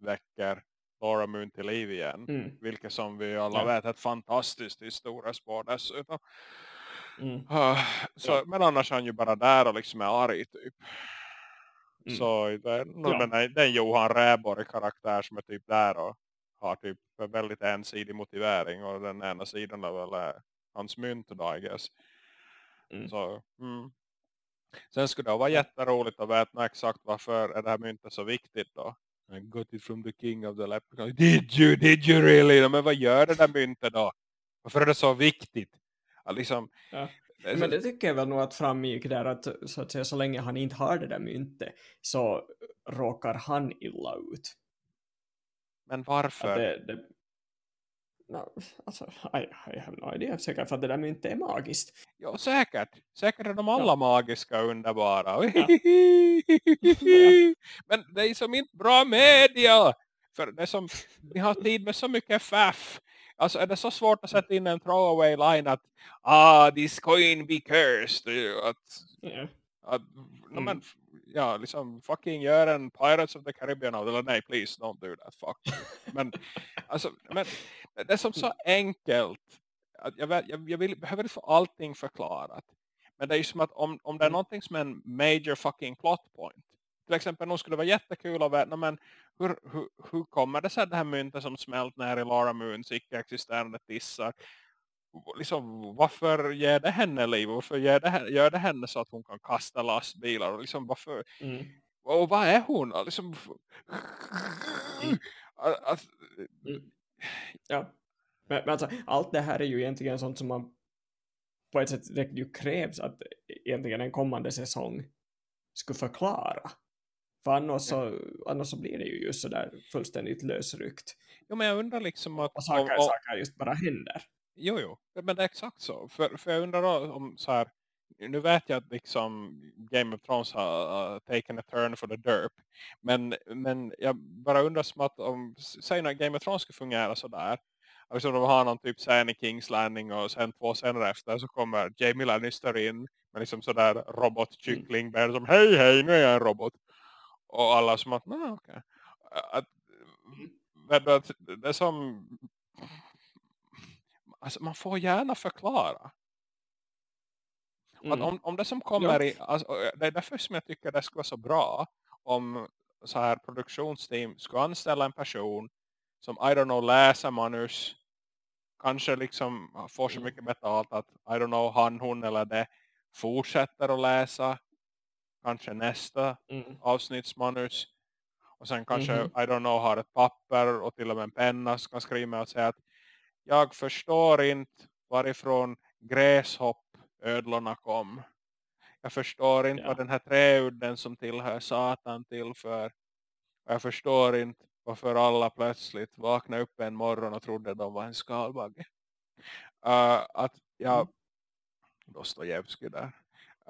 väcker Laura Moon till liv igen. Mm. Vilket som vi alla Ja. vet är ett fantastiskt historiespår dessutom. Mm. Ah, Så, Ja. Men annars är han ju bara där och liksom är arg typ. Mm. Så det, no, Ja. är- det är en Johan Räborg karaktär som är typ där och har typ en väldigt ensidig motivering och den ena sidan är väl hans mynt då, I guess. Mm. Så, mm. Sen skulle det vara jätteroligt att veta exakt varför är det här myntet så viktigt då. I got it from the king of the leprechauns. Did you, did you really? Men vad gör det där myntet då? Varför är det så viktigt? Liksom, Ja. Men det tycker jag väl nog att framgick där att så, att säga, så länge han inte har det där myntet så råkar han illa ut. men varför? det, det, no, alltså, I, I have no idea. Säkert för att det där myntet är magiskt. Ja, säkert. Säkert är de alla magiska och underbara. Men det är som inte bra media. För det som, vi har tid med så mycket faff. Alltså är det så svårt att sätta in en throwaway line att ah, this coin be cursed. Att, Ja. att no, Mm. men, ja, liksom fucking gör en Pirates of the Caribbean av. Eller nej, please don't do that. Fuck. men, alltså, men det är som så enkelt. Att jag, jag, jag vill, behöver få allting förklarat. Men det är ju som att om, om det är Mm. någonting som är en major fucking plot point. Till exempel, nog skulle vara jättekul att veta, men hur, hur, hur kommer det sig att det här myntet som smält ner i Lara Moons icke-existerande tissar? Liksom, varför ger det henne liv? Varför gör det, gör det henne så att hon kan kasta lastbilar? Och liksom, varför, Mm. och vad är hon? Liksom, Mm. Att- Ja. Men, men alltså, allt det här är ju egentligen sånt som man på ett sätt det ju krävs att egentligen en kommande säsong skulle förklara. För annars, så, annars så blir det ju just sådär fullständigt lösryckt. Jo, men jag undrar liksom att... Och saker, om- om- saker just bara händer. Jo, jo. Men det är exakt så. För, för jag undrar om så här... Nu vet jag att liksom Game of Thrones har uh, taken a turn for the derp. Men, men jag bara undrar som att om... Säg när Game of Thrones ska fungera så där. Alltså de har någon typ scen i Kings Landing och sen två scener efter så kommer Jamie Lannister in med liksom sådär robotkyckling mm. som hej hej nu är jag en robot. Och alla som att nej okej. Att, men att det är som alltså man får gärna förklara. Mm. Om, om det som kommer i, alltså, det är därför som jag tycker det skulle vara så bra om så här produktionsteam ska anställa en person som, I don't know, läser manus kanske liksom får så mycket betalt att, I don't know, han, hon eller det fortsätter att läsa kanske nästa Mm. avsnittsmanus och sen kanske, Mhm. I don't know, har ett papper och till och med en penna som kan skriva och säga att jag förstår inte varifrån gräshoppödlorna kom. Jag förstår inte Ja. vad den här träudden som tillhör Satan tillför. Och jag förstår inte varför alla plötsligt vaknade upp en morgon och trodde de var en skalbagge. Uh, att jag Mm. Dostojevskij där.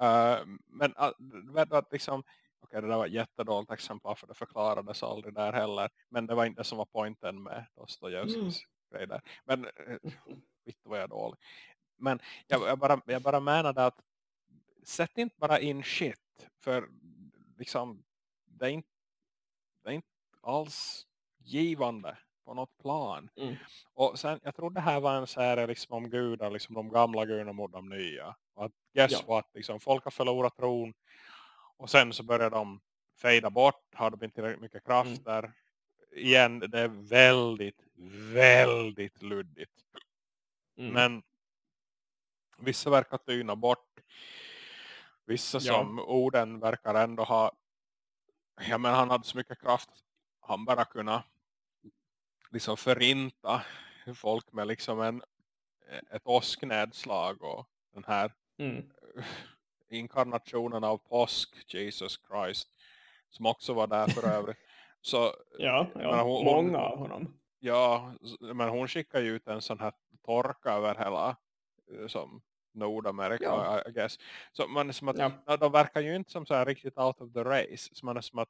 Uh, men uh, vet du att liksom okej det där var ett jättedåligt exempel för det förklarades aldrig där heller. Men det var inte det som var poängen med Dostojevskijs grej där. Men uh, vitt vad jag dålig. Men jag, jag, bara, jag bara menade att sätt inte bara in shit. För liksom det är inte, det är inte alls givande på något plan. Mm. Och sen, jag tror det här var en serie liksom om gudar, liksom de gamla gudarna mot de nya. Och att guess Ja. what, liksom, folk har förlorat tron. Och sen så börjar de fejda bort, har de inte tillräckligt mycket krafter. Igen, det är väldigt, väldigt luddigt. Mm. Men vissa verkar tyna bort. Vissa Ja. som orden verkar ändå ha ja men han hade så mycket kraft han bara kunna liksom förinta folk med liksom en ett åsknedslag och den här Mm. inkarnationen av påsk Jesus Christ som också var där för övrigt så Ja, men ja. hon- många av honom. Ja, men hon skickar ju ut en sån här torka över hela eh, som Nordamerika, Ja. I guess. Så man är som att, Ja. ja. de verkar ju inte som så här riktigt out of the race. Så man är som att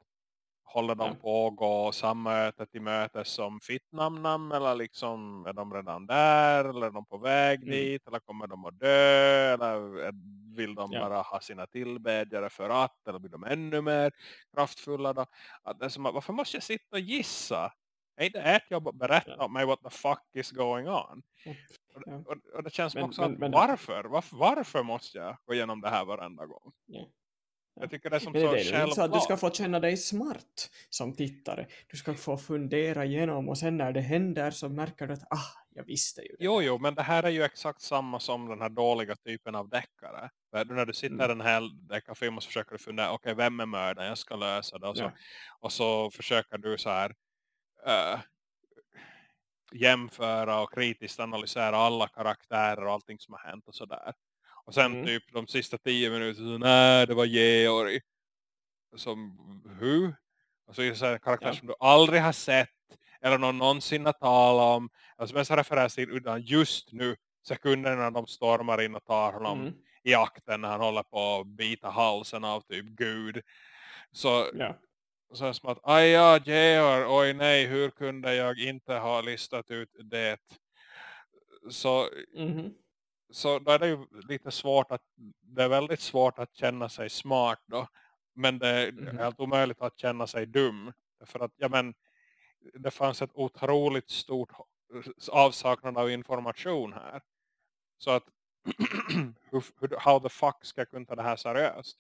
håller de Ja. på att gå samma öte till möte som Fittnamnam eller liksom är de redan där eller är de på väg Mm. dit eller kommer de att dö eller vill de Ja. bara ha sina tillbedjare för att eller blir de ännu mer kraftfulla då? Att det som varför måste jag sitta och gissa? Är inte ert jobb att berätta Ja. åt mig what the fuck is going on? Ja. Och, Ja. och, och det känns Men- också men- att men- varför? varför? Varför måste jag gå igenom det här varenda gång? Jag tycker det är som Men så det inte så att du ska få känna dig smart som tittare. Du ska få fundera igenom och sen när det händer så märker du att ah, jag visste ju det. Jo, jo, men det här är ju exakt samma som den här dåliga typen av deckare. För när du sitter Mm. i en hel deckarfilm och försöker du fundera, okej, vem är mördaren? Jag ska lösa det. Och så, Ja. och så försöker du så här äh, jämföra och kritiskt analysera alla karaktärer och allting som har hänt och sådär. Och sen Mm. typ de sista tio minuterna nej, det var Georg. Som, hur? Och så är det så här en karaktär Ja. som du aldrig har sett eller någon någonsin har talat om. Eller som ens har refererat till utan just nu sekunderna de stormar in och tar honom Mm. i akten när han håller på att bita halsen av typ Gud. Så, Ja. så är det som att, aj ja, Georg, oj nej, hur kunde jag inte ha listat ut det? Så, Mhm. Så då är det ju lite svårt att, det är väldigt svårt att känna sig smart då. Men det är Mhm. helt omöjligt att känna sig dum. För att, ja men, det fanns ett otroligt stort avsaknad av information här. Så att, how the fuck ska jag kunna ta det här seriöst?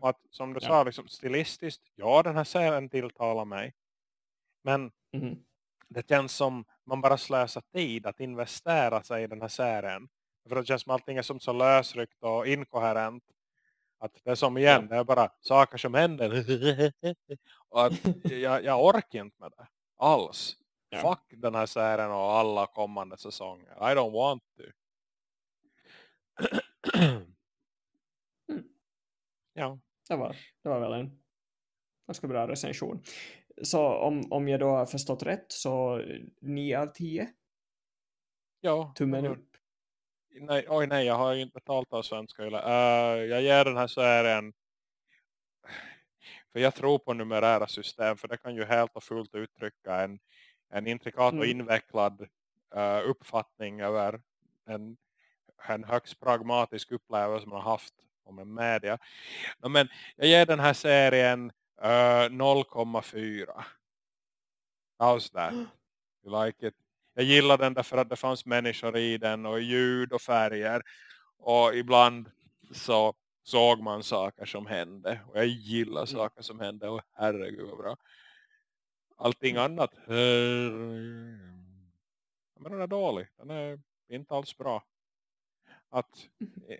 Och att, som du Ja. sa, liksom, stilistiskt, ja den här serien tilltalar mig. Men Mhm. det känns som man bara slösar tid att investera sig i den här serien. För det känns som allting är som så lösryckt och inkoherent. Att det är som igen, det är bara saker som händer. och att jag, jag orkar inte med det. Alls. Ja. Fuck den här serien och alla kommande säsonger. I don't want to. Mm. Ja. Det, var, det var väl en ganska bra recension. Så om, om jag då har förstått rätt så 9 av 10 Ja. tummen. Nej, oj nej, jag har ju inte betalt av svenska. Uh, jag ger den här serien för jag tror på numerära system för det kan ju helt och fullt uttrycka en, en intrikat och Mm. invecklad eh, uppfattning över en, en högst pragmatisk upplevelse man har haft om en media. No, men jag ger den här serien eh, 0,4. How's that? You like it? Jag gillar den därför att det fanns människor i den och ljud och färger. Och ibland så såg man saker som hände. Och jag gillar saker som hände. Och herregud vad bra. Allting annat. eh, Men den är dålig. Den är inte alls bra. Att, eh,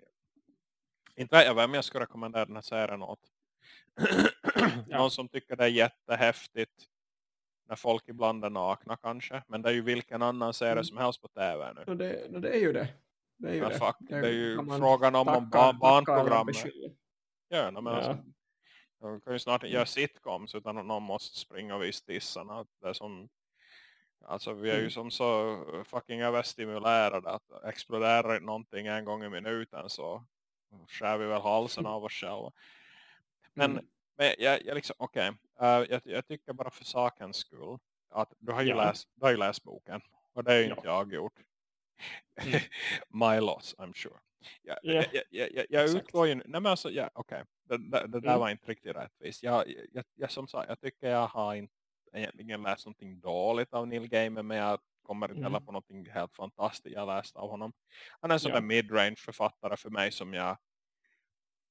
inte vet jag vem jag skulle rekommendera den här serien åt. Någon som tycker det är jättehäftigt när folk ibland är nakna kanske. Men det är ju vilken annan serie Mm. som helst på tv nu. Och det, och det är ju det. Det är ju det. fuck, det är ju frågan om, om tacka- ba- tacka eller barnprogrammet. Ja, nej, men Ja. Alltså, de kan ju snart inte göra sitcoms utan att någon måste springa och visa tissarna. Det är som, alltså vi är ju Mm. som så fucking överstimulerade att exploderar någonting en gång i minuten så skär vi väl halsen av oss själva. Men, Mm. men jag, jag liksom, okej. eh, jag, jag tycker bara för sakens skull att du har ju, Ja. läst, du har ju läst boken. Och det är ju Ja. inte jag gjort. Mm. My loss, I'm sure. Jag, Ja. jag, jag, jag, utgår ju, nej men alltså, ja, okej. Det, det, det där Mm. var inte riktigt rättvist. Jag, jag, jag, som sagt, jag tycker jag har inte egentligen läst någonting dåligt av Neil Gaiman men jag kommer inte Mm. heller på någonting helt fantastiskt jag läst av honom. Han är en sån Ja. där midrange författare för mig som jag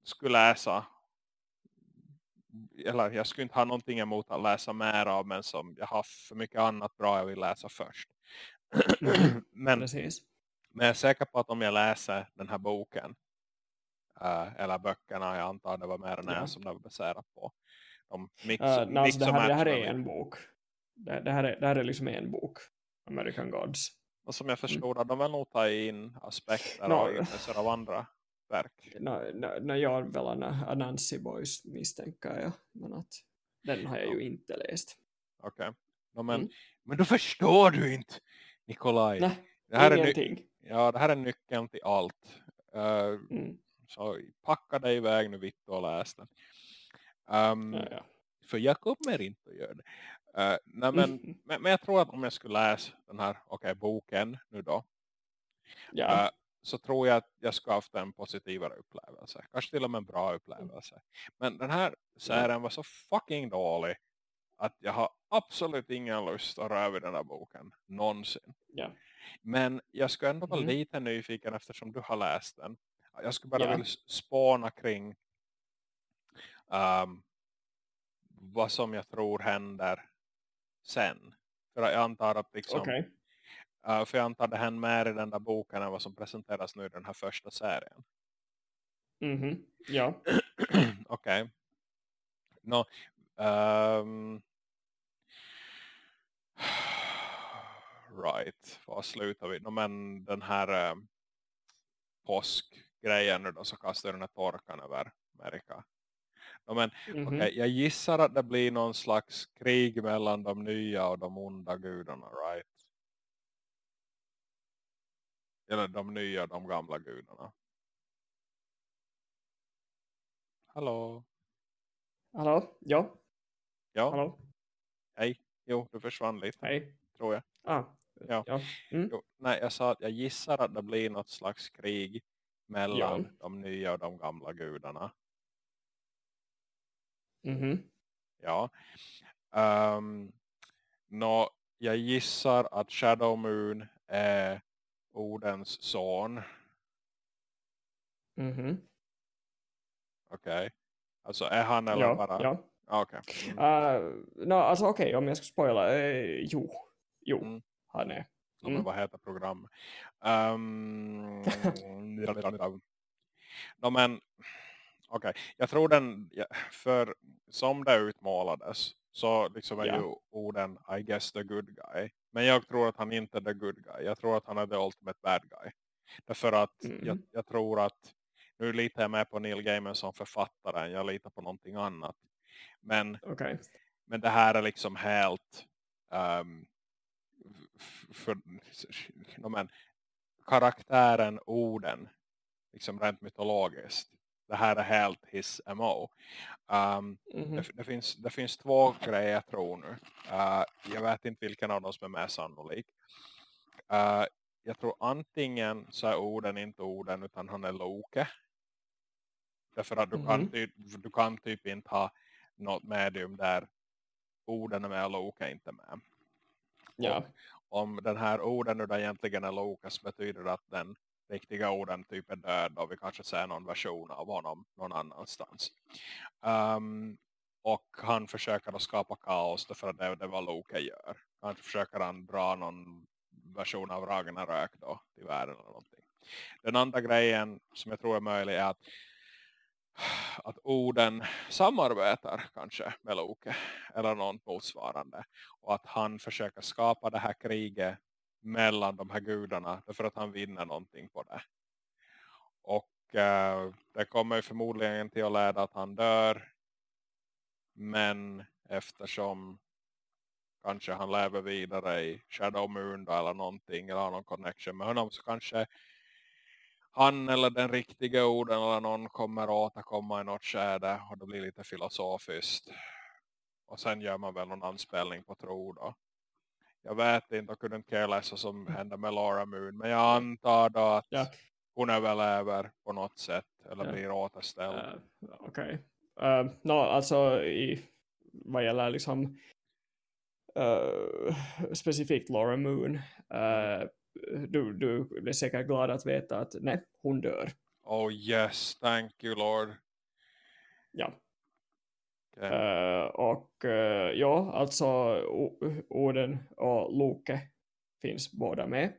skulle läsa eller jag skulle inte ha någonting emot att läsa mer av men som jag har för mycket annat bra jag vill läsa först. Men, Precis. men jag är säker på att om jag läser den här boken eh, eller böckerna, jag antar det var mer än en Ja. som det var baserat på. De mix, Uh, nej, mix alltså det, här, det här är en bok. Det, det, här är, det här är liksom en bok. American Gods. Och som jag förstod att de väl nog tar in aspekter No. och av andra verk. När no, no, jag väl en Anansi Boys misstänker jag. Men att den har jag ju inte läst. Okej. No, men, Mm. men då förstår du inte, Nikolaj. Nej, det, här är ingenting. ja, det här är nyckeln till allt. Eh, Mm. så packa dig iväg nu vitt och läs den. Um, Ja, ja. För jag kommer inte att göra det. Eh, nej, men, Mm. men, men jag tror att om jag skulle läsa den här okay, boken nu då. ja. eh, så tror jag att jag ska ha haft en positivare upplevelse. Kanske till och med en bra upplevelse. Men den här serien var så fucking dålig. Att jag har absolut ingen lust att röra vid den här boken. Någonsin. ja. Men jag skulle ändå vara Mhm. lite nyfiken eftersom du har läst den. Jag skulle bara Ja. vilja spåna kring um, vad som jag tror händer sen. För jag antar att liksom, Okej. Uh, för jag antar det händer mer i den där boken än vad som presenteras nu i den här första serien. Mhm. Ja. Okej. Nå, ehm, right, vad slutar vi? No, men den här um, påskgrejen nu då så kastar den här torkan över Amerika. No, men Mhm. okej, jag gissar att det blir någon slags krig mellan de nya och de onda gudarna, right? Eller de nya de gamla gudarna. Hallå? Hallå? Ja. Ja, Hallå? hej. Jo, du försvann lite, Hej. tror jag. Ah. Ja. Ja. Mm. Jo, nej, jag sa att jag gissar att det blir något slags krig mellan Ja. de nya och de gamla gudarna. Mhm. Ja. Um, nå, jag gissar att Shadow Moon är Odens son. Mhm. Okej. Alltså är han eller Ja. bara... Ja. Ah, Okej. Mm. Uh, no, alltså okej, om jag ska spoila. Eh, jo. Jo. Mm. Han är. Ja, men Mm. vad heter programmet? Um, no, men okej, jag tror den för som det utmålades så liksom är Ja. ju orden I guess the good guy. Men jag tror att han inte är the good guy. Jag tror att han är the ultimate bad guy. Därför att Mm. jag, jag tror att nu litar jag med på Neil Gaiman som författare jag litar på någonting annat. Men Okej. men det här är liksom helt um, för, men, karaktären, orden liksom rent mytologiskt. Det här är helt his MO. Um, Mhm. det, det, finns, det finns två grejer jag tror nu. Uh, jag vet inte vilken av dem som är mer sannolik. Uh, jag tror antingen så är orden inte orden utan han är Loke. Därför att du, kan, Mhm. typ, du kan typ inte ha något medium där orden är med och Loke är inte med. Ja. Om den här orden nu egentligen är Lokas betyder det att den riktiga orden typ är död och vi kanske ser någon version av honom någon annanstans. Um, och han försöker att skapa kaos därför att det är det vad Loke gör. Kanske försöker han dra någon version av Ragnarök då till världen eller någonting. Den andra grejen som jag tror är möjlig är att att orden samarbetar kanske med Loke eller något motsvarande och att han försöker skapa det här kriget mellan de här gudarna därför att han vinner någonting på det. Och eh, det kommer ju förmodligen till att leda att han dör men eftersom kanske han lever vidare i Shadow Moon då, eller någonting eller har någon connection med honom så kanske han eller den riktiga orden eller någon kommer att återkomma i något skäde och det blir lite filosofiskt. Och sen gör man väl någon anspelning på tro då. Jag vet inte och kunde inte care vad som händer med Laura Moon. Men jag antar då att Ja. hon överlever på något sätt. Eller Ja. blir återställd. Uh, Okej. Uh, no, alltså i vad gäller liksom uh, specifikt Laura Moon. Uh, du, du blir säkert glad att veta att nej, hon dör. Oh yes, thank you Lord. Ja. Okay. Uh, och uh, ja, alltså Oden och Loke finns båda med.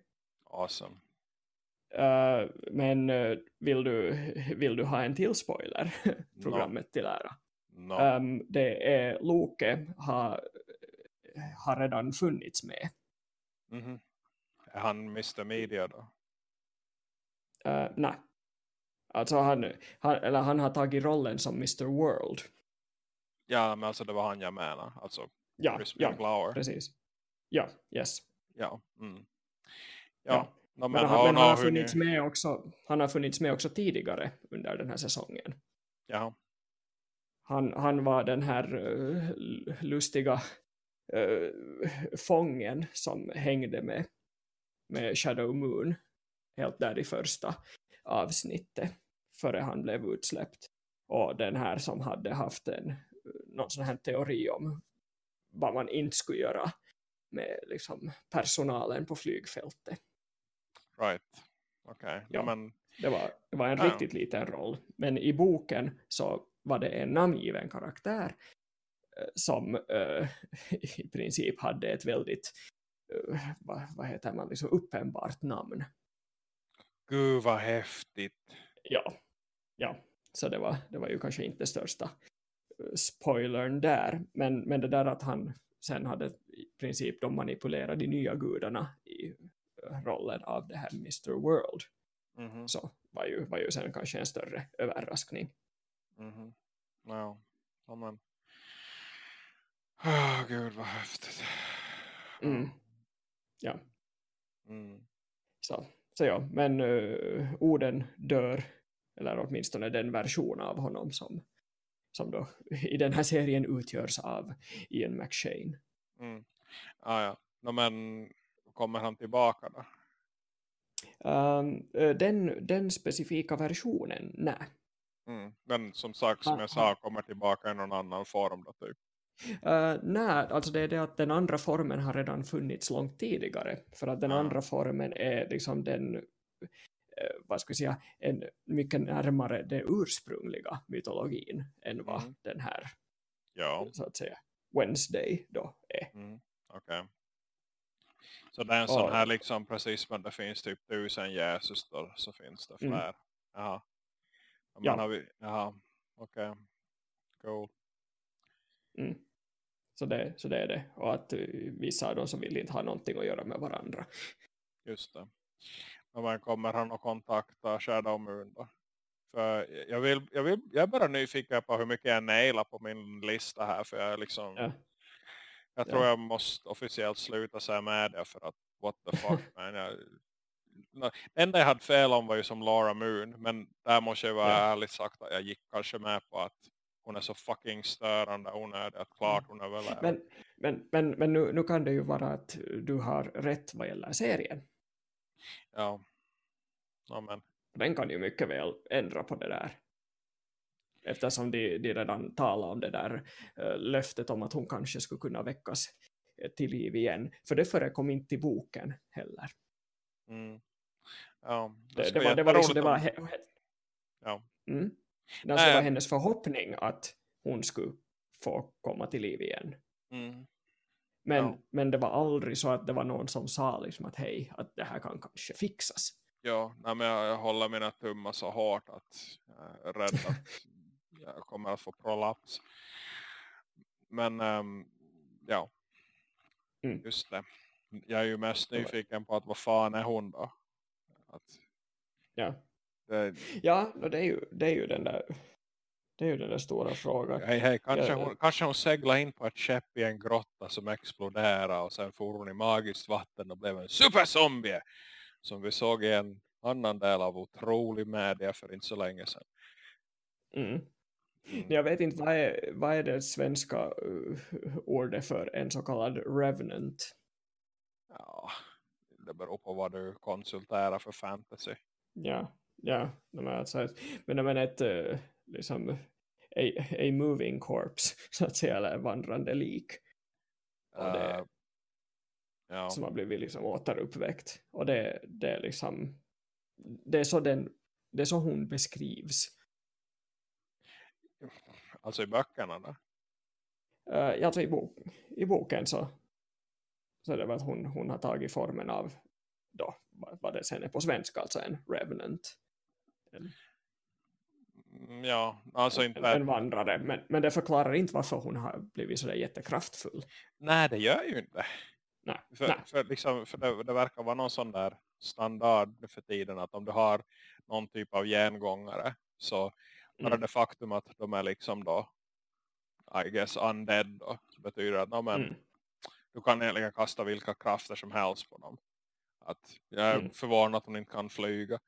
Awesome. Uh, men uh, vill, du, vill du ha en till spoiler? Programmet till ära. No. Um, det är Loke har, har redan funnits med. Mhm. Är han Mr. Media då? Uh, nej. Alltså han, han, eller han har tagit rollen som Mr. World. Ja, men alltså det var han jag menar. Alltså Ja, ja McGlower. precis. Ja, yes. Ja. Mm. Ja. Ja. No, Men, men, han, men han, har funnits nu- med också, han har funnits med också tidigare under den här säsongen. Ja. Han, han var den här uh, lustiga uh, fången som hängde med, med Shadow Moon helt där i första avsnittet före han blev utsläppt. Och den här som hade haft en någon sån här teori om vad man inte skulle göra med liksom, personalen på flygfältet. Right. Okej. Ja. Men Det var, det var en Ja. riktigt liten roll. Men i boken så var det en namngiven karaktär eh, som uh, i princip hade ett väldigt uh, vad, vad heter man, liksom uppenbart namn. Gud vad häftigt. Ja, ja. så det var, det var ju kanske inte största spoilern där. Men, men det där att han sen hade i princip de manipulerat de nya gudarna i rollen av det här Mr. World. Mm -hmm. Så var ju, var ju sen kanske en större överraskning. Mm -hmm. Ja, ja men. Oh, gud vad häftigt. Mm. Ja. Mm. Så, så ja, men uh, orden dör, eller åtminstone den version av honom som, som då i den här serien utgörs av Ian McShane. Mm. Ah, ja, no, men kommer han tillbaka då? Um, den, den specifika versionen, nej. Mm. Men som sagt, som jag sa, kommer tillbaka i någon annan form då typ. Uh, nej, alltså det är det att den andra formen har redan funnits långt tidigare. För att den ja. andra formen är liksom den, vad ska jag säga, en mycket närmare den ursprungliga mytologin än vad mm. den här, ja. så att säga, Wednesday då är. Mm. Okej. Okay. Så det är en sån här liksom precis som det finns typ tusen Jesus då, så finns det fler. Mm. Jaha. Men ja. Har vi, jaha, okej. Okay. Cool. Mm. Så, det, så det är det. Och att vissa då som vill inte ha någonting att göra med varandra. Just det. Men kommer han att kontakta Shadow Moon då? För jag, vill, jag, vill, jag är bara nyfiken på hur mycket jag nailar på min lista här. För jag liksom... Ja. Jag tror ja. jag måste officiellt sluta säga med det för att what the fuck man. Jag, det enda jag hade fel om var ju som Laura Moon. Men där måste jag vara ja. ärligt sagt att jag gick kanske med på att hon är så fucking störande onödig att klart hon överlever. Men, men, men, men nu, nu kan det ju vara att du har rätt vad gäller serien. Ja. ja men. Den kan ju mycket väl ändra på det där eftersom de, de redan talar om det där uh, löftet om att hon kanske skulle kunna väckas uh, till liv igen. För det förekom inte i boken heller. Mm. Ja, det, det, var, det var liksom, det var, ja. Mm. Det alltså var hennes förhoppning att hon skulle få komma till liv igen. Mm. Men, ja. men det var aldrig så att det var någon som sa liksom att hej, att det här kan kanske fixas. Ja, nej, men jag, jag håller mina tummar så hårt att jag är rädd att jag kommer att få prolaps. Men um, ja, mm. just det. Jag är ju mest nyfiken på att vad fan är hon då? Att, ja. Det, ja, det är, ju, det är ju den där det är ju den där stora frågan. Hej, hej, kanske, hon, kanske hon seglade in på ett skepp i en grotta som exploderade och sen for hon i magiskt vatten och blev en superzombie som vi såg i en annan del av otrolig media för inte så länge sedan. Mm. Mm. Jag vet inte, vad är, vad är det svenska uh, ordet för en så kallad revenant? Ja, det beror på vad du konsulterar för fantasy. Ja, ja. Men, alltså, men, men ett uh, liksom a, a moving corpse så att säga, eller vandrande lik. Och det, uh, ja. Som har blivit liksom återuppväckt. Och det, det är liksom det är så den det är så hon beskrivs Alltså i böckerna då? Uh, alltså i, bok, i boken så, så det väl att hon, hon har tagit formen av då, vad det sen är på svenska, alltså en revenant. En, mm, ja, alltså inte... En, vandrare, men, men det förklarar inte varför hon har blivit så jättekraftfull. Nej, det gör ju inte. Nej, för, nej. för, liksom, för det, det, verkar vara någon sån där standard för tiden att om du har någon typ av gengångare så bara mm. det faktum att de är liksom då I guess undead då, betyder att no, men, mm. du kan egentligen kasta vilka krafter som helst på dem. Att jag är mm. förvånad att hon inte kan flyga.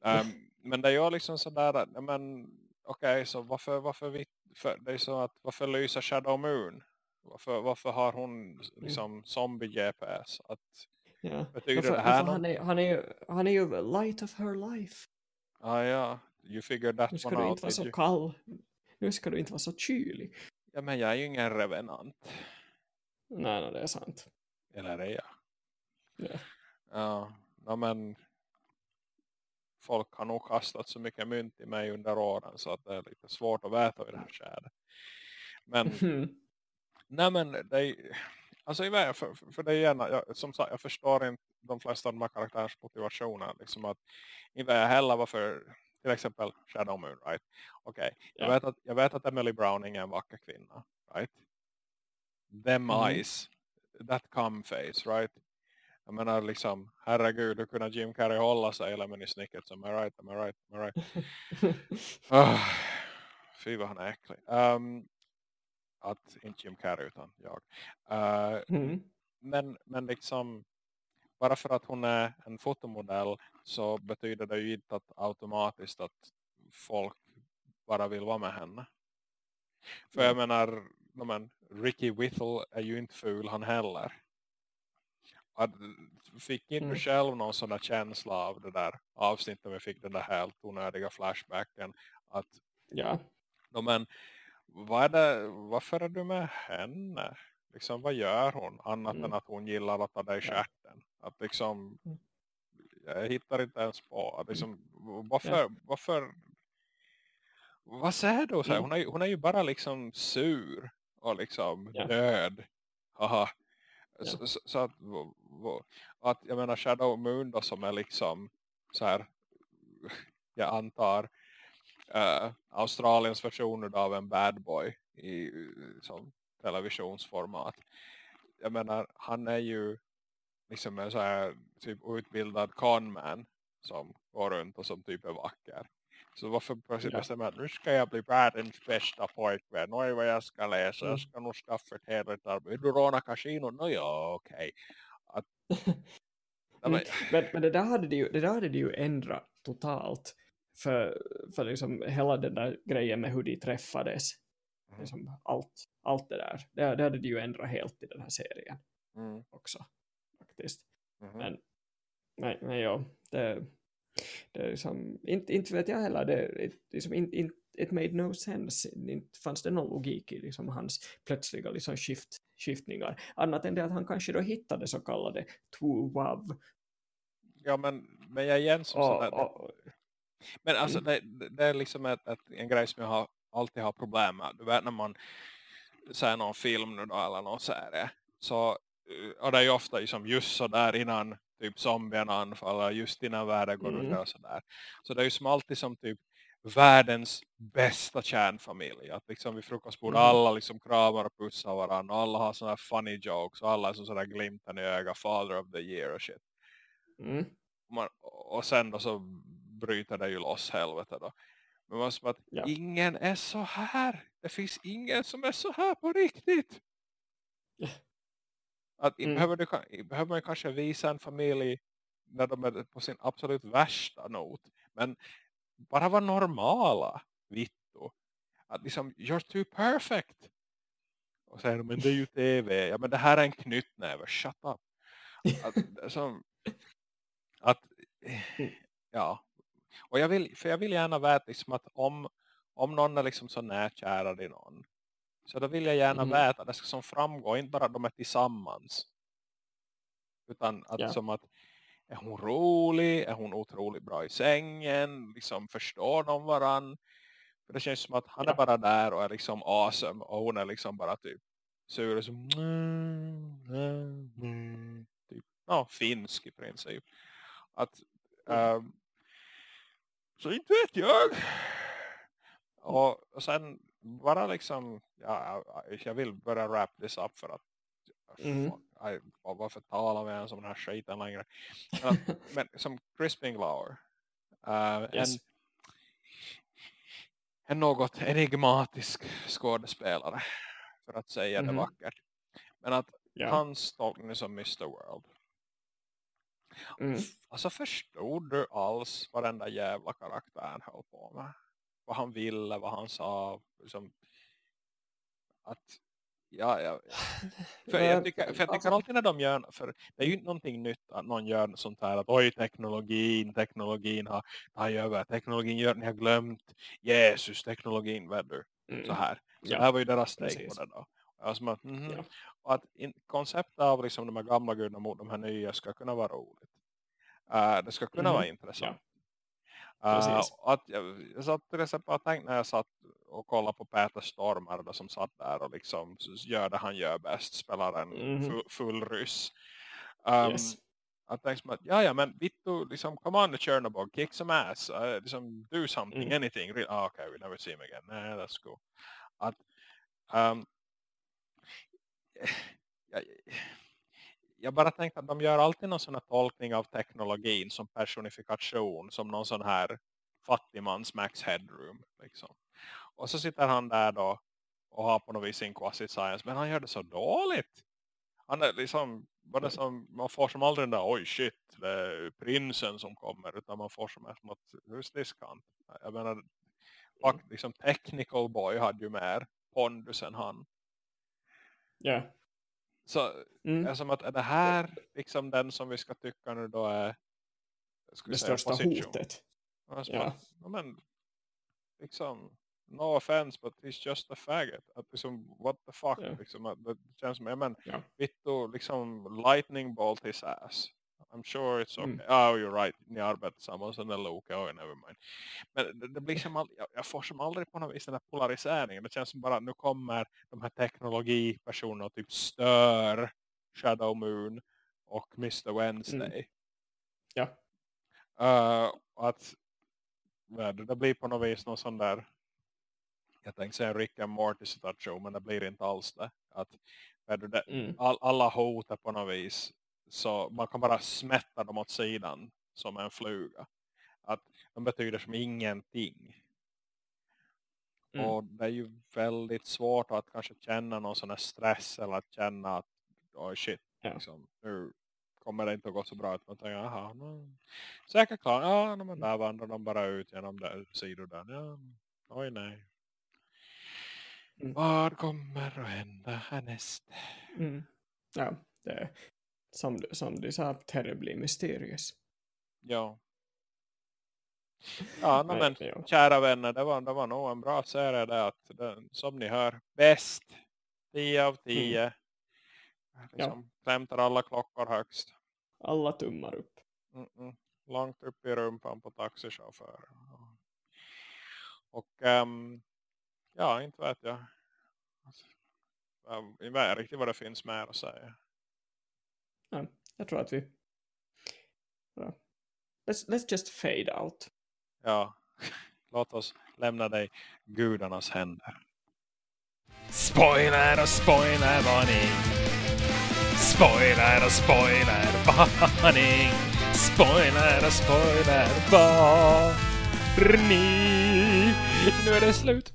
Um, men det gör liksom sådär men okej okay, så varför, varför vi, för, det är så att varför lyser Shadow Moon? Varför, varför har hon mm. liksom zombie GPS? Att, ja. Betyder varför, det här han, är, han, är ju, han är ju light of her life. Ah, ja, you figured that Nu ska du out. inte vara så kall. Nu ska du inte vara så kylig. Ja, men jag är ju ingen revenant. Nej, nej det är sant. Eller är jag? Ja. Ja, ja men folk har nog kastat så mycket mynt i mig under åren så att det är lite svårt att veta i det här skädet. Men, Mm. nej men det är, alltså för, för, det är gärna, jag, som sagt, jag förstår inte de flesta av de här karaktärers motivationer. Liksom att, inte heller varför, till exempel Shadow Moon, right? Okej, okay. Ja. jag, vet att, jag vet att Emily Browning är en vacker kvinna, right? Them Mhm. eyes, that come face, right? Jag menar liksom, herregud, hur kunde Jim Carrey hålla sig eller i snicket, am I right, am I right, am I right? Ah, fy vad han är äcklig. Um, att inte Jim Carrey utan jag. Uh, Mm. men, men liksom bara för att hon är en fotomodell så betyder det ju inte att automatiskt att folk bara vill vara med henne. För jag menar, men, Ricky Whittle är ju inte ful han heller. Fick inte Mm. själv någon sån där känsla av det där avsnittet vi fick den där helt onödiga flashbacken att Ja. no, men, vad är det, varför är du med henne? Liksom, vad gör hon? Annat Mm. än att hon gillar att ta dig i Ja. stjärten. Att liksom, Mm. jag hittar inte ens på. Att liksom, varför, varför, vad säger du? Så här, Mm. hon, är, hon är ju bara liksom sur och liksom Ja. död. Haha. Ja. Så, så, så att, att, jag menar Shadow Moon då som är liksom så här, jag antar eh, Australiens version av en bad boy i som televisionsformat. Jag menar, han är ju liksom en så här typ utbildad conman som går runt och som typ är vacker. Så varför plötsligt Ja. bestämmer att nu ska jag bli världens bästa pojkvän. Oj vad jag ska läsa. Mm. Jag ska nog skaffa ett hederligt arbete. Vill du råna kasino? Nå ja, okej. Men- Mm. Men, men det, där hade det, ju, det där hade det ju ändrat totalt. För, för liksom hela den där grejen med hur de träffades. Mhm. Liksom allt, allt det där. Det, det hade det ju ändrat helt i den här serien Mm, också. Faktiskt. mhm. Men nej, nej ja, det, det är liksom, inte, inte vet jag heller, det, det, liksom, in, in, it made no sense, inte fanns det någon logik i liksom, hans plötsliga liksom, skift, skiftningar, annat än det att han kanske då hittade så kallade two wow Ja men, men jag igen som och, sådär, och, Men alltså Mm. det, det är liksom ett, ett, en grej som jag har, alltid har problem med. Du vet när man ser någon film nu då, eller någon serie. Så, eh, och det är ju ofta liksom just så där innan typ zombien anfaller. Just innan världen går Mm. under och sådär. Så det är ju som alltid som typ världens bästa kärnfamilj. Att liksom vid frukostbordet Mm. alla liksom kramar och pussar varandra. Och alla har sådana här funny jokes. Och alla är som sådär glimten i ögat. Father of the year och shit mm, man, och sen då så bryter det ju loss helvete då. Men man som att Ja. ingen är så här. Det finns ingen som är så här på riktigt. Att Mm. behöver, du, behöver man kanske visa en familj när de är på sin absolut värsta not. Men bara vara normala, vittu. Att liksom, you're too perfect. Och säger men det är ju tv. Ja men det här är en knytnäve, shut up. Att, som, att Mm. ja. Och jag vill, för jag vill gärna veta liksom att om, om någon är liksom så närkärad i någon. Så då vill jag gärna Mhm. veta, det ska som framgå, inte bara att de är tillsammans. Utan att Ja. som att är hon rolig, är hon otroligt bra i sängen, liksom förstår de varann. För det känns som att han Ja. är bara där och är liksom awesome och hon är liksom bara typ sur och som typ, ja, finsk i princip. Att ehm, så inte vet jag. Och, och sen bara liksom ja, jag vill börja wrap this up för att Mhm. fuck, I, varför talar vi ens om den här skiten längre? Men, men som Crispin Glower uh, Yes. en, en något enigmatisk skådespelare för att säga Mhm. det vackert. Men att ja, hans tolkning som Mr. World mm, Alltså förstod du alls vad den där jävla karaktären höll på med? Vad han ville, vad han sa. Liksom, att, ja, ja. För jag, tycker, för jag tycker alltid när de gör, för det är ju inte någonting nytt att någon gör sånt här att oj teknologin, teknologin har tagit över, teknologin gör ni har glömt Jesus, teknologin, du, mm, så här. Så Ja, det här var ju deras take på det då. Jag som att, mhm. Ja. Och att in, konceptet av liksom de här gamla gudarna mot de här nya ska kunna vara roligt. Eh, det ska kunna Mhm, vara intressant. Uh, att jag, jag satt till exempel och tänkte när jag satt och kollade på Peter Stormare som satt där och liksom gör det han gör bäst, spelar en mm -hmm. full, full ryss. Um, yes. Att tänkte att, ja ja men Vittu, liksom, come on Chernobyl, kick some ass, uh, liksom, do something, mm. anything. Re oh, okay, we never see him again. Nah, that's cool. Att, um, jag, bara tänkte att de gör alltid någon sån här tolkning av teknologin som personifikation, som någon sån här fattigmans Max Headroom. Liksom. Och så sitter han där då och har på något vis sin quasi-science, men han gör det så dåligt. Han är liksom, bara som, man får som aldrig den där, oj shit, det är prinsen som kommer, utan man får som who's this cunt? Jag menar, mm. liksom Technical Boy hade ju mer pondus än han. Ja. Så mm. är som att är det här liksom den som vi ska tycka nu då är det största position? hotet. Alltså, ja. men liksom no offense but he's just a faggot. Att liksom, what the fuck? Yeah. Liksom, att det känns som, men yeah. Vittu liksom lightning bolt his ass. I'm sure it's okay. Mm. Oh, you're right. Ni arbetar tillsammans den Loke. Oh, never mind. Men det, blir som all, jag, får som aldrig på något vis den här polariseringen. Det känns som bara nu kommer de här teknologipersonerna och typ stör Shadow Moon och Mr. Wednesday. Mm. Ja. Uh, att det, det blir på något vis någon sån där jag tänkte säga Rick and Morty situation men det blir inte alls det. Att, det mm. all, alla hotar på något vis så man kan bara smätta dem åt sidan som en fluga. Att de betyder som ingenting. Mm. Och det är ju väldigt svårt att kanske känna någon sån här stress eller att känna att oh shit, ja. liksom, nu kommer det inte att gå så bra ut. Man tänker, jaha, no. säkert klar. Ja, men där vandrar de bara ut genom sidodörren. Ja, oj nej. Mm. Vad kommer att hända härnäst? Mm. Ja, det som, som du sa, terribly mysterious. Ja. Ja, no, men ja. kära vänner, det var, det var nog en bra serie där att den, som ni hör, bäst 10 av 10. Mm. Liksom, ja. Klämtar alla klockor högst. Alla tummar upp. Mm -mm. Långt upp i rumpan på taxichauffören. Och um, ja, inte vet jag. Jag vet riktigt vad det finns mer att säga. Ja, jag tror att vi... Let's, let's just fade out. Ja, låt oss lämna dig gudarnas händer. Spoiler och spoiler varning. Spoiler och spoiler varning. Spoiler och spoiler varning. Nu är det slut.